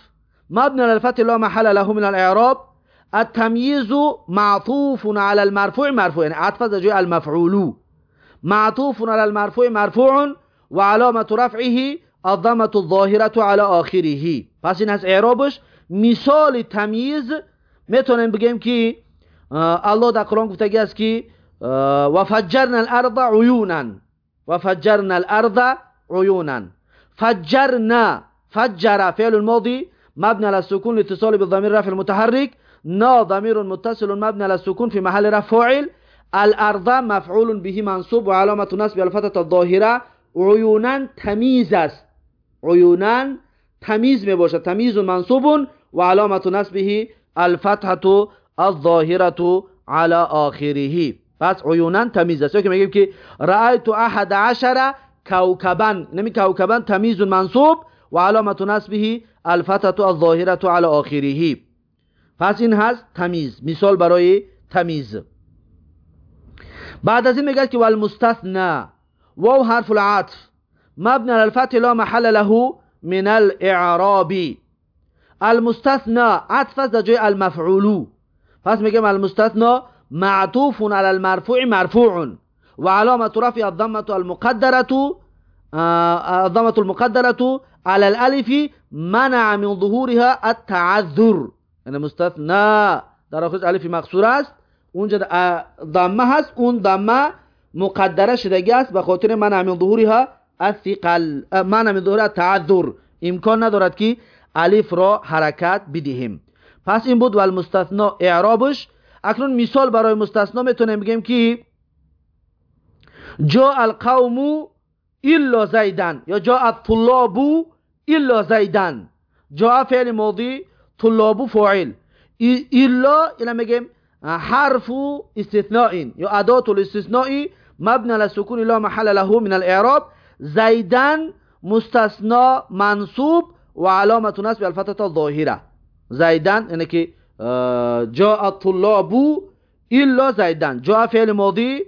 مبني على الفتح لا محل له من الاعراب. التمييز معطوف على المرفوع مرفوع يعني عطف جاء المفعول. معطوف على المرفوع مرفوع وعلامة رفعه الضمة الظاهرة على آخره. پس این از اعرابش مثال تمیز میتونیم بگیم که الله در قرآن گفتگی است که و فجرنا الأرض عیونا. و فجرنا الأرض عیونا. فجرنا فجر فعل الماضي مبني على السكون لاتصال بالضمير رفع المتحرك نا ضمير متصل مبني على السكون في محل رفع فاعل. الأرض مفعول به منصوب وعلامة نصب الفتحة الظاهرة. عیونا تمیز است. عیونا تمیز می باشد تمیز منصوب و علامت نصبه الفتحة الظاهرة على آخره پس عیونا تمیز است که میگیم که رأیت احد عشر کوكبا نمی کوكبا تمیز منصوب و علامت نصبه الفتحة الظاهرة على آخره پس این هست تمیز مثال برای تمیز بعد از این میگه که والمستثنى واو حرف العطف مبنى على الفتح لا محل له من الإعراب. المستثنى عطف در جای المفعول. پس میگم المستثنى معطوف على المرفوع مرفوع. وعلامة رفع الضمة المقدرة الضمة المقدرة على الألف منع من ظهورها التعذر. يعني مستثنى. در آخرش ألف مقصور است اونجا ضمة هست اون ضمة مقدرة شدگی است به خاطر منع من ظهورها الثقل منع من ظهورها تعذر امکان ندارد که الف را حرکت بدهیم پس این بود و المستثنا اعرابش اکنون مثال برای مستثنا میتونیم بگیم که جا القوم الا زیدن یا جا الطلاب الا زیدن جا فعل ماضی طلاب فاعل الا اینا میگیم حرف استثناء یا ادات الاستثناء مبنى على السكون لا محل له من الاعراب زیدن مستثنا منصوب و علامت نصب الفتحه الظاهره زیدن یعنی که جاء الطلاب الا زیدن جاء فعل ماضی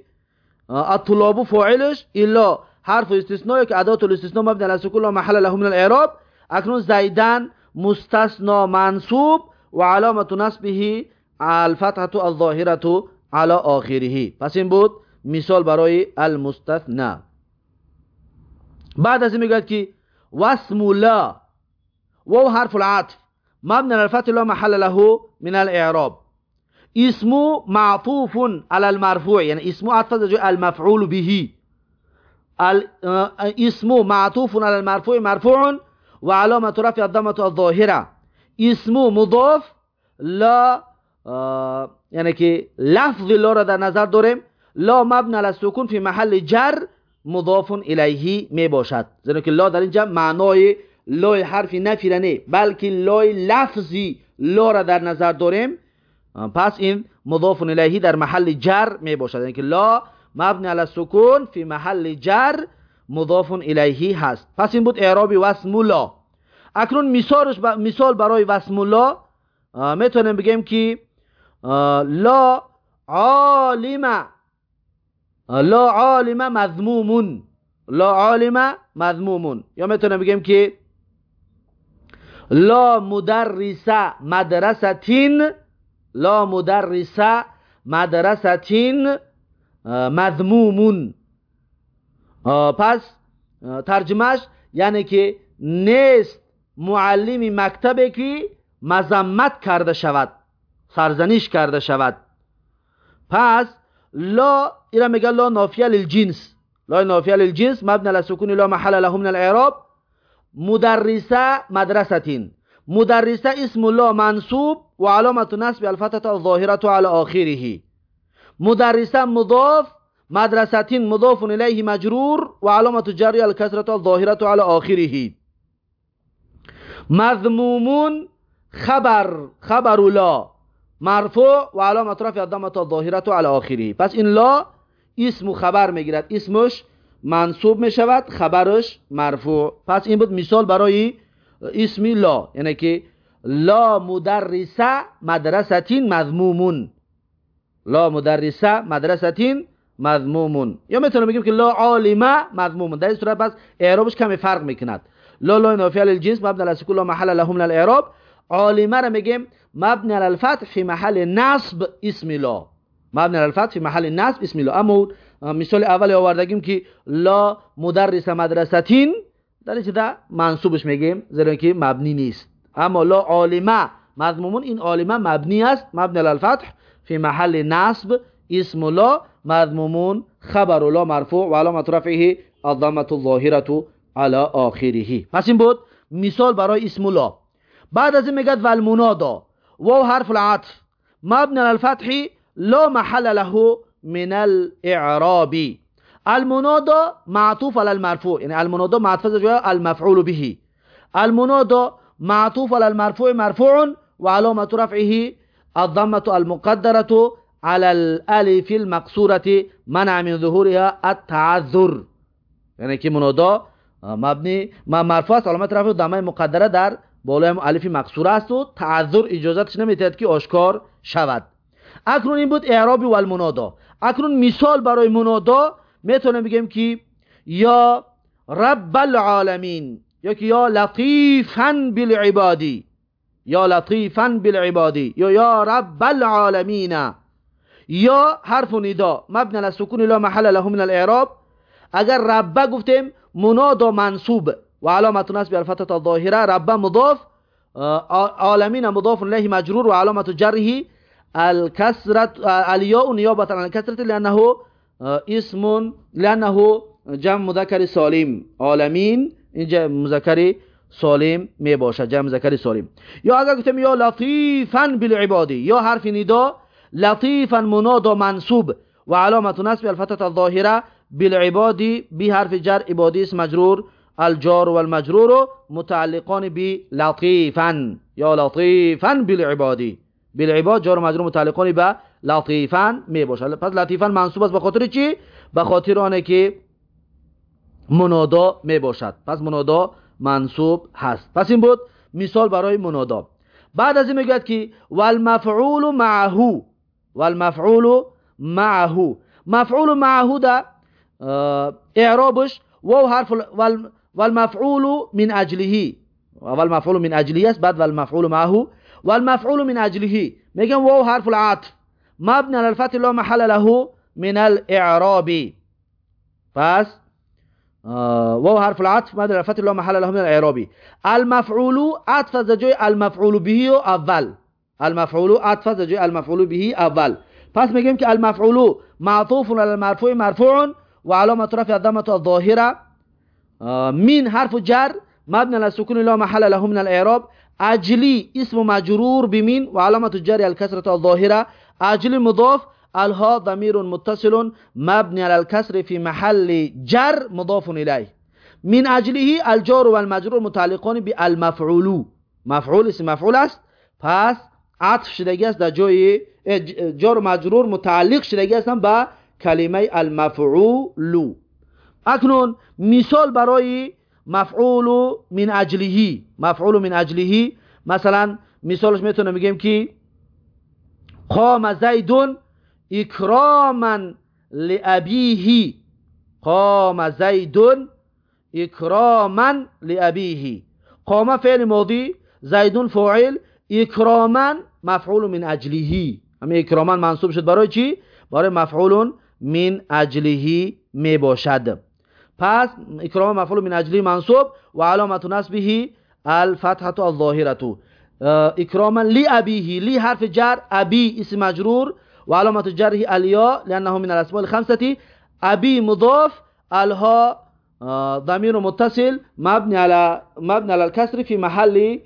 الطلاب فاعلش الا حرف استثناء که ادات الاستثناء مبنی على السكون لا محل له من الاعراب اکنون زیدن مستثنا منصوب و علامت نصبه الفتحه الظاهره على آخره پس این بود مثال برای المستثنا بعد از این میگوید که واسم لا و حرف العطف. مبنى على الفتح لا محل له من الاعراب. اسم معطوف على المرفوع يعني اسم عطف المفعول به. اسم معطوف على المرفوع مرفوع وعلامة رفع الضمة الظاهرة. اسم مضاف لا یعنی که لفظ لا را در نظر داریم. لا مبنى على السکون فی محل جر مضاف الیه می باشد زیرا که لا در اینجا معنای لای حرفی نفیرنه بلکه لای لفظی لا را در نظر داریم. پس این مضاف الیه در محل جر می باشد یعنی که لا مبنی علی السکون فی محل جر مضاف الیه هست. پس این بود اعراب واسم لا. اکنون مثالش مثال برای واسم لا می‌تونیم بگیم که لا عالم لا عالم مذموم لا عالم مذموم یا می‌تونم بگم که لا مدرس مدرستین لا مدرس مدرستین مذموم پس ترجمهش یعنی که نیست معلمی مکتبی که مذمت کرده شود سرزنش کرده شود. پس لا إلى میگه لا نافیه للجنس. لا نافیه للجنس مبنى على سکون لا محل له من الإعراب. مدرسة مدرسة. مدرسة اسم لا منصوب وعلامة نصب الفتحة الظاهرة على آخره. مدرسة مضاف مدرسة مضاف إليه مجرور وعلامة جر الكسرة الظاهرة على آخره. مذموم خبر خبر لا. مرفوع و علامت رفع الضمه الظاهره على آخره. پس این لا اسم و خبر می‌گیرد. اسمش منصوب می‌شود خبرش مرفوع. پس این بود مثال برای اسمی لا. یعنی که لا مدرسه مدرستین مذمومون. لا مدرسه مدرستین مذمومون. یا می‌تونم بگیم که لا عالمه مذمومون. در این صورت پس اعرابش کمی فرق می‌کند. لا لا نافیه للجنس مبنی على سکون لا محل له من الاعراب عالمه را میگیم مبنی على الفتح في محل نصب اسم لا. مبنی على الفتح في محل نصب اسم لا. اما مثال اول آوردگیم که لا مدرس مدرستین در اینجا منصوبش میگیم زیرا که مبنی نیست. اما لا عالمه مضمومون این عالمه مبنی است. مبنی على الفتح في محل نصب اسم لا مضمومون خبر لا مرفوع و علامت رفعه الضمه الظاهره على آخره. پس این بود مثال برای اسم لا. بعد از این میگه و المنادا و حرف العطف. مبني على الفتح لا محل له من الإعراب. المنادا معطوف على المرفوع يعني المنادا معطوف على المفعول به. المنادا معطوف على المرفوع مرفوع وعلامة رفعه الضمة المقدرة على الألف المقصورة منع من ظهورها التعذر. يعني كي منادا مبنی مرفوع است علامت رفع ضمه مقدره در بالای الف مقصوره است و تعذر اجازتش نمی‌دهد که آشکار شود. اکنون این بود اعرابی و المنادا اکنون مثال برای منادا می‌تونم بگم که یا رب العالمین یا که یا لطیفا بالعبادی یا لطیفا بالعبادی یا یا رب العالمین یا حرف ندا مبنی على لا محل له من الاعراب. اگر رب گفتیم منادا منصوب. و علامت نصب الفتحه الظاهرة رب مضاف عالمین مضاف الیه مجرور و علامت جره الكسرة الياء نيابة عن الكسرة لأنه اسم لأنه جمع مذكر سالم. عالمین اینجا مذکر سالم می باشد جمع مذکر سالم. یا اگر گفتم یا لطیفا بالعبادی یا حرف ندا لطیفا منادا منصوب. و علامت نصب الفتحه الظاهرة بالعبادی بی حرف جر عبادی اسم مجرور. الجار والمجرور متعلقان بلطيفا یا لطيفا بالعبادی. بالعباد جار مجرور متعلقان به لطیفا می باشد پس لطیفا منصوب است به خاطر چی؟ به خاطر آنه که منادا می باشد پس منادا منصوب هست. پس این بود مثال برای منادا. بعد از این میگه که والمفعول معه والمفعول معه. مفعول معه ده اعرابش واو حرف والمفعول من أجله. والمفعول من اجله است بعد والمفعول معه. والمفعول من أجله. میگن واو حرف العطف. مبني على الفتح لا محل له من الإعراب. پس واو حرف العطف مبني على الفتح لا محل له من الإعراب. المفعول عطف از جای المفعول به اول المفعول عطف از جای المفعول به اول پس میگیم که المفعول معطوف على المرفوع مرفوع وعلامة رفع الضمة الظاهرة. من حرف جر؟ مبني على السكون لا محل له من الإعراب. أجلي اسم مجرور بمن وعلامة الجر الكسرة الظاهرة. أجلي مضاف الها ضمير متصل. مبني على الكسر في محل جر مضاف إليه. من أجله الجار والمجرور متعلقان بالمفعول. مفعول اسم مفعول است. پس عطف شدگی است در جای جار مجرور متعلق شدگی هستن به کلمه المفعول. اکنون مثال برای مفعول من اجلهی مفعول من اجلهی مثلا مثالش می‌تونم بگیم که قام زیدون اکراما لابیه قام زیدون اکراما لابیه قام فعل ماضی زیدون فاعل اکراما مفعول من اجلهی همین اکراما منصوب شد برای چی؟ برای مفعول من اجلهی می باشد پس اکرام مفعول من اجلی منصوب و علامت نصبه الفتحه الظاهره اکراما لی ابیه لی حرف جر ابی اسم مجرور و علامت جره الیا لانه من الاسماء الخمسه ابی مضاف الها ضمیر متصل مبني على مبني على الكسر في محل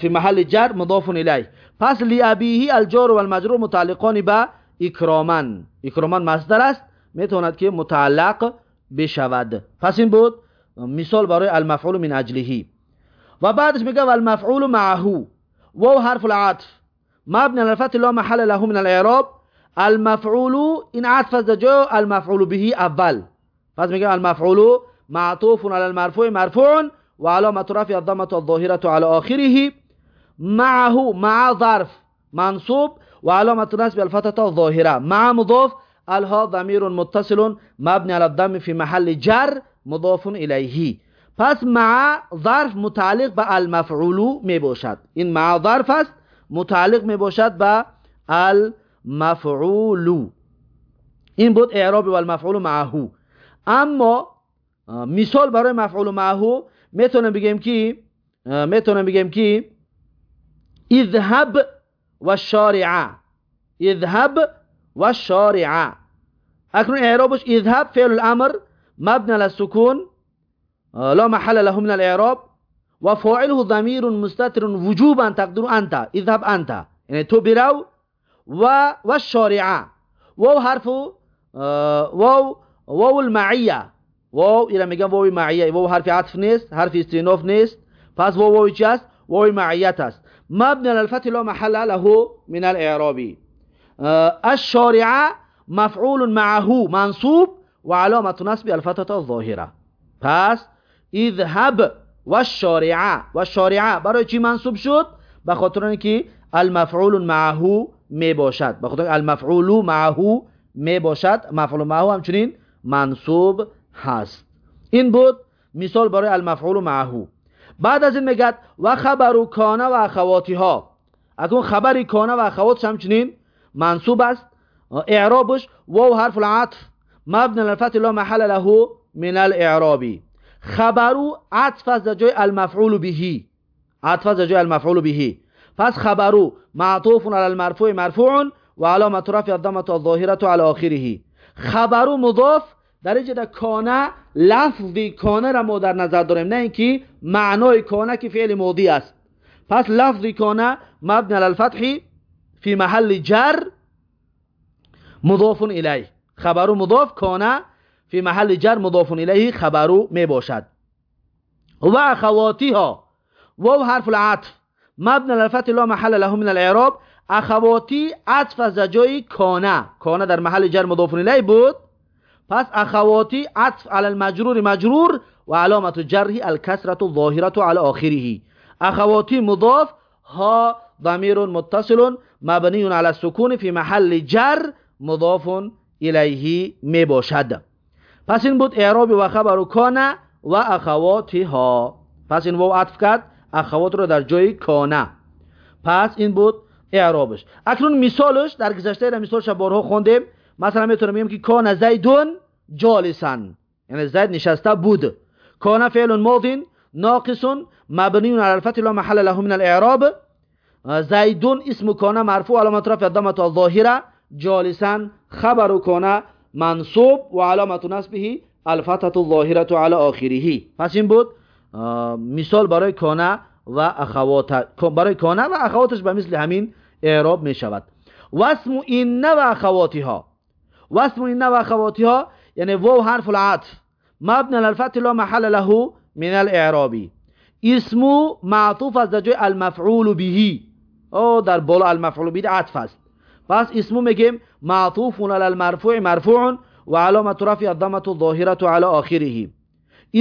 في محل جر مضاف اليه پس لی ابیه الجار والمجرور متعلقان به اکراما اکراما مصدر است میتواند که متعلق بشود پس این بود مثال برای المفعول من اجلهی و بعدش میگه المفعول معه و حرف العطف مبني على الفتح لا محل له من الاعراب المفعول این عطف از جا المفعول به اول پس میگه المفعول معطوف على المرفوع مرفوع و علامت رفع الضمه الظاهره على اخره معه مع ظرف منصوب و علامت نصب الفتحه الظاهره مع مضاف الها ضمیر متصل مبنی على الضم في محل جر مضاف الیه پس مع ظرف متعلق به المفعول می باشد این مع ظرف است متعلق می باشد به المفعول. این بود اعراب و المفعول معه. اما مثال برای مفعول معه میتونم بگم که میتونم بگم که اذهب و اذهب و شارع اکنون اعرابش اذهب فعل الأمر مبنى للسكون لا محل له من الإعراب وفاعله ضمير مستتر وجوبا تقدر أنت اذهب أنت. يعني تو برو و والشارع. واو حرف واو واو المعية. واو إلى میگم واو معیه واو حرف عطف نیست حرف استیناف نیست پس واو واو چی است واو معیت است مبنی لا محل له من الإعراب. الشارع مفعول معه منصوب وعلامة نصب الفتحة الظاهرة. پس اذهب و الشارع و الشارع برای چی منصوب شد؟ به خاطر اینکه المفعول معه می باشد. به خاطر المفعول معه می باشد. مفعول معه همچنین منصوب هست. این بود مثال برای المفعول معه. بعد از این میگد و خبر کانه و اخواتی ها اکنون خبری کانه و اخواتش همچنین منصوب است اعرابش واو حرف العطف مبنى الفتح لا محل له من الاعرابی خبرو عطف از جای المفعول بهی عطف از جای المفعول بهی پس خبرو معطوف على المرفوع مرفوع و علامت رفع الضمه الظاهره على اخره خبرو مضاف در اینجا کانه لفظی کانه را ما در نظر داریم نه اینکه معنای کانه که فعل ماضی است پس لفظی کانه مبنی على فی محل جر مضاف الیه خبرو مضاف کانه فی محل جر مضاف الیه خبرو می باشد و اخواتیها و حرف العطف. مبنی على الفتح لا محل له من الإعراب. اخواتی عطف از جای کانه کانه در محل جر مضاف الیه بود. پس اخواتی عطف على المجرور مجرور و علامت جره الكسرة الظاهرة على آخره. اخواتی مضاف ها ضمیر متصل مبنی على السکون في محل جر مضاف الیه می باشد پس این بود اعراب و خبر کانه و اخواتی ها پس این واو عطف کرد اخوات رو در جای کانه پس این بود اعرابش اکنون مثالش در گذشته در مثالش بارها خوندیم مثلا میتونم بگم که کان زیدون جالسن یعنی زید نشسته بود کان فعل ماض ناقص مبنی على الفتح لا محل له من الاعراب زیدون اسم کان مرفوع علامت رفع الضمه الظاهره جالسا خبر کان منصوب و علامت نصبه الفتحه الظاهره على آخره. پس این بود مثال برای کانه و اخوات برای کانه و اخواتش به مثل همین اعراب می شود. اسم این و اخواتها و اسم این و اخواتها یعنی واو حرف العطف. مبنى الفتح لا محل له من الاعراب اسم معطوف از جای المفعول به. о дар боло алмафъулу биҳи атф аст. Пас исму мегӯем маътуфун ала алмарфӯи марфӯъун ва аломату рафъи аддамату зоҳирату ала охириҳи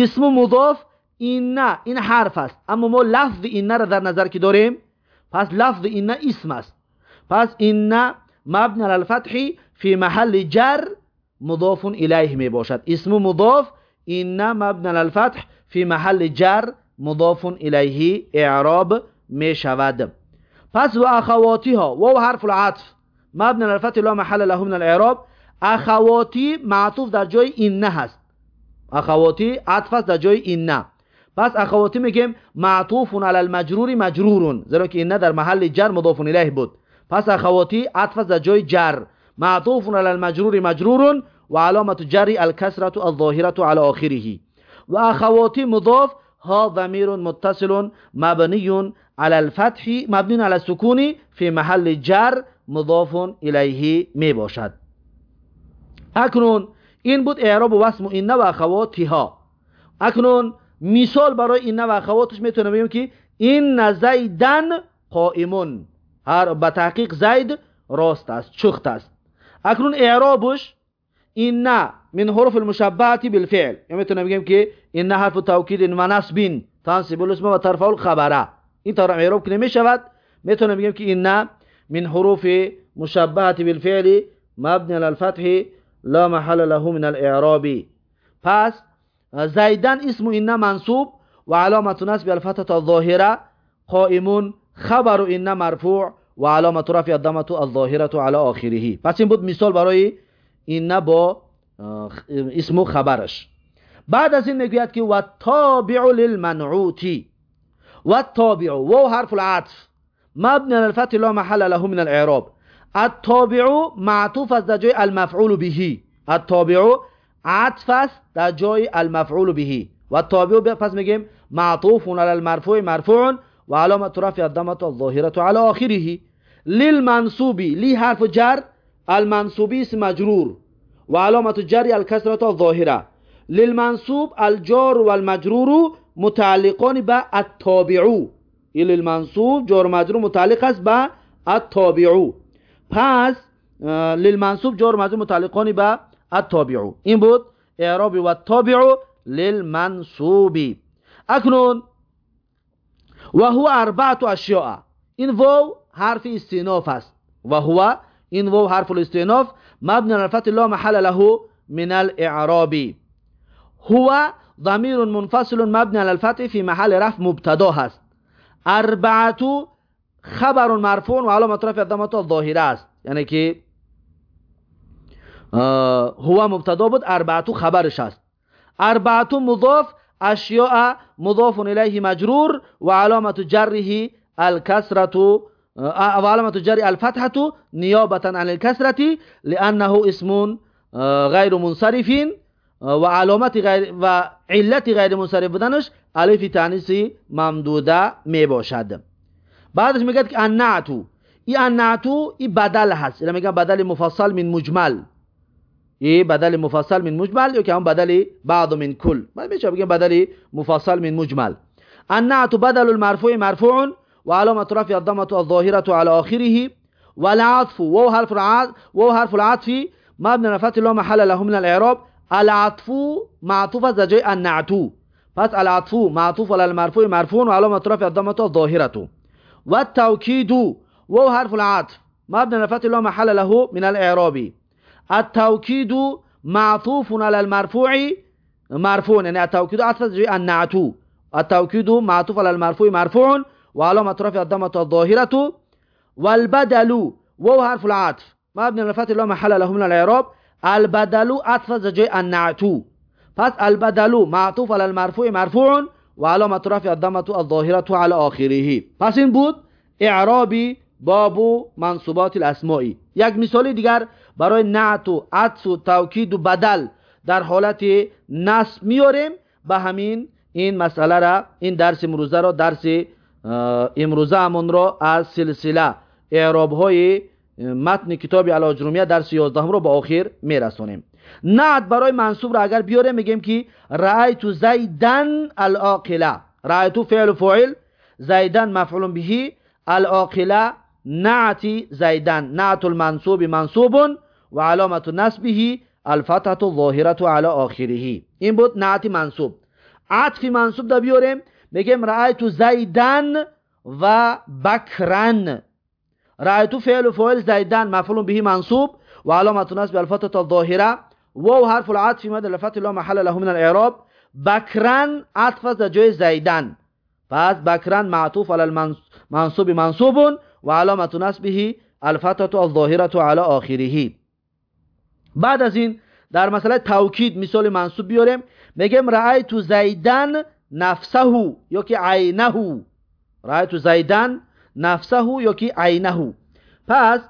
исму мудоф инна ин ҳарф аст. Аммо мо лафзи иннаро дар назар ки дорем пас лафзи инна исм аст. Пас инна мабни ала алфатҳи фи маҳалли ҷар мудофун илайҳ мебошад. Исму мудоф инна мабни ала алфатҳ фи маҳалли ҷар мудофун илайҳи эъроб мешавад пас ва ахавотиҳо вов ҳарфу латф мабни алфати ло маҳалла лаҳу мин алэъроб ахавоти маътуф дар ҷои инна ҳаст ахавоти атф аст дар ҷои инна пас ахавоти мегӯем маътуфун алал маҷрури маҷрурун зеро ки инна дар маҳалли ҷар мудофун илайҳ буд пас ахавоти атф аст дар ҷои ҷар. Маътуфун алал маҷрури маҷрурун ва аломату ҷарри алкасрату алзоҳирату ала охириҳи ва ахавоти мудоф ҳо ضамирун муттасилун мабниюн على الفتح مبنی على السکون فی محل جر مضاف الیه می باشد اکنون این بود اعراب و اسم این و اخواتها اکنون مثال برای این و اخواتش میتونه بگیم که این زیدن قائمون هر به تحقیق زید راست است چخت است اکنون اعرابش این من حروف المشبهه بالفعل یعنی میتونه بگیم که این حرف توکید و نصب تنصب الاسم و ترفع الخبره این طور اعراب کنه میشود میتونه بگیم که این من حروف مشبهه بالفعل مبني على الفتح لا محل له من الإعراب. پس زیدن اسم این منصوب و علامت نصب الفتحة الظاهرة. قائم خبر این مرفوع و علامت رفع الضمة الظاهرة على آخره. پس این بود مثال برای این با اسم و خبرش. بعد از این میگوید که و تابع للمنعوتی و تابع و حرف العطف. مبني على الفتح لا محل له من الإعراب. التابع معطوف است در جای المفعول بهی التابع عطف است در جای المفعول بهی و التابع پس میگیم معطوف على المرفوع مرفوع و علامت رفع الضمة الظاهرة على آخره. للمنصوب لی حرف جر المنصوبی اسم مجرور و علامت جر الکسرة الظاهرة. للمنصوب الجار والمجرور متعلقان به التابعو. این للمنصوب جار مجرور متعلق است به التابعو. پس للمنصوب جار مجرور متعلقان به التابعو. این بود اعراب و التابع للمنصوب. اکنون و هو اربعت اشیاء. این واو حرف استیناف است. و هو این واو حرف الاستیناف مبنی على الفتح لا محل له من الاعراب هو ضمیر منفصل مبنی على الفتح في محل رفع مبتدا هست. اربعتو خبر مرفوع و علامت رفع الضمة الظاهرة است یعنی که هو مبتدا بود اربعتو خبرش است اربعتو مضاف أشیاء مضاف الیه مجرور و علامت جره الكسرة وعلامة جر الفتحة نيابة عن الكسرة لأنه اسم غير منصرف. و علامت غیر و علت غیر منصرف بودنش الف تانیس ممدوده می باشد. بعدش میگه که النعتو این النعتو این بدل هست. یعنی میگن بدل مفصل من مجمل. این بدل مفصل من مجمل یا که هم بدل بعض من کل. بعد میشه بگیم بدل مفصل من مجمل. النعت بدل المرفوع مرفوع وعلامة رفع الضمة الظاهرة على آخره والعطف وهو حرف العطف وهو حرف العطف على فتح لا محل له من الإعراب. العطف معطوف زجاء النعتو پس العطف معطوف على المرفوع مرفوع وعلامة رفع الضمة الظاهرة والتوكيد وهو حرف العطف. مبني على فتح لا محل له من الإعراب. التوكيد معطوف على المرفوع مرفوع يعني التوكيد عطف زجاء النعتو التوكيد معطوف على المرفوع مرفوع وعلامة رفع الضمة الظاهرة والبدل وهو حرف العطف. مبني على الفتح لا محل له من الاعراب. البدل عطف زجاء النعتو پس البدل معطوف على المرفوع مرفوع و علامت رفع الضمه الظاهره على آخره پس این بود اعرابی باب منصوبات الاسمائی یک مثال دیگر برای نعت و عطف و توکید و بدل در حالت نصب میاریم به همین این مسئله را این درس امروزه را درس امروزه همون را از سلسله اعراب های متن کتاب الاجرومیه در 11 رو به آخر میرسونیم نعت برای منصوب را اگر بیاره میگیم که رأیت زیدن العاقله رأیت فعل و فاعل زیدن مفعول به العاقله نعتی زیدن. نعت المنصوب منصوب و علامت نسبه الفتحه الظاهره على آخره. این بود نعت منصوب. عطف منصوب دا بیاریم میگیم رأیتو زیدن و بکرن. رأیتو فعل فعل زیدن مفعول به منصوب و علامت نصب الفتحة الظاهرة. و حرف العطف مد الفتح لا محل له من الإعراب. بکرن عطف از جای زیدن پس بکرن معطوف على المنصوب منصوب و علامت نصبه الفتحة الظاهرة على آخره. بعد از این در مسئله توکید مثال منصوب بیاریم. میگم رأیت زیدن نفسه یا که عینه. رأیت زیدن نفسه يكي عينه. پس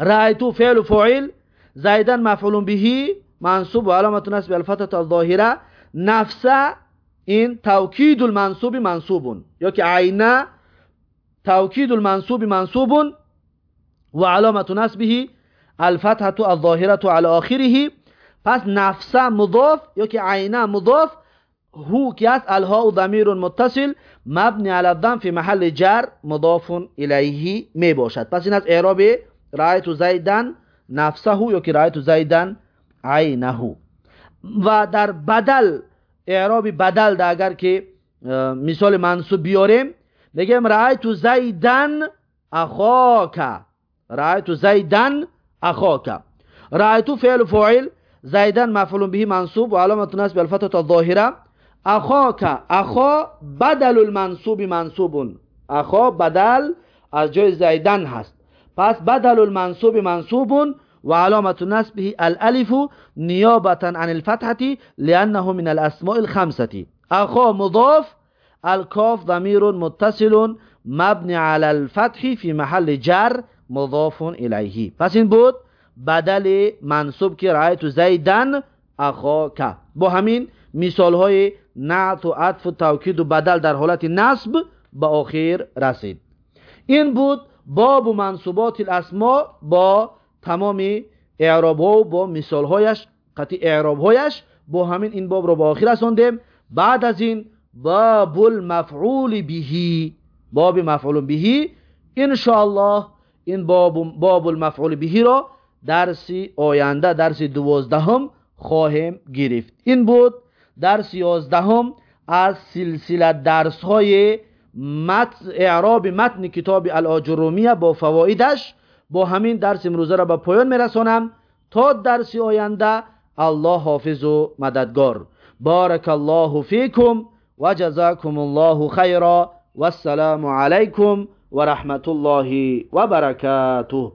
رأيت فعل فعل زائدا مفعول به منصوب علامة نصب الفتحة الظاهرة نفس إن توكيد المنصوب منصوب يكي عينه توكيد المنصوب منصوب وعلامة نصبه الفتحة الظاهرة على آخره. پس نفسه مضاف یا که عینه مضاف هو که است الها و ضمیر متصل مبنی علی الضم فی محل جر مضاف الیه می باشد پس این از اعراب رایت زیدن نفسه یا که رایت زیدن عینه و در بدل اعراب بدل ده اگر که مثال منصوب بیاریم بگیم رایت زیدن اخاک رایت زیدن اخاک رایت فعل فاعل زیدن مفعول به منصوب و علامت نصب الفتحه الظاهره اخاک اخا بدل المنصوب منصوب اخا بدل از جای زیدن هست پس بدل المنصوب منصوب و علامت نصبه الالف نیابتا عن الفتحه لانه من الاسماء الخمسه اخا مضاف الكاف ضمیر متصل مبني على الفتح في محل جر مضاف الیه پس این بود بدل منصوب که رایت زیدن اخاک با همین مثال های نعت و عطف و توکید و بدل در حالت نصب به آخر رسید. این بود باب و منصوبات الاسما با تمام اعراب ها و با مثال هایش قطعی اعراب هایش با همین این باب رو به آخر رساندیم. بعد از این باب المفعول بهی باب مفعول بهی ان الله این باب باب المفعول بهی را درسی آینده درس دوازدهم خواهیم گرفت. این بود درس یازدهم از سلسله درس های مت اعراب متن کتاب الاجرومیه با فوایدش با همین درس امروزه را به پایان میرسانم تا درس آینده الله حافظ و مددگار بارک الله فیکم و جزاکم الله خیرا و السلام علیکم و رحمت الله و برکاته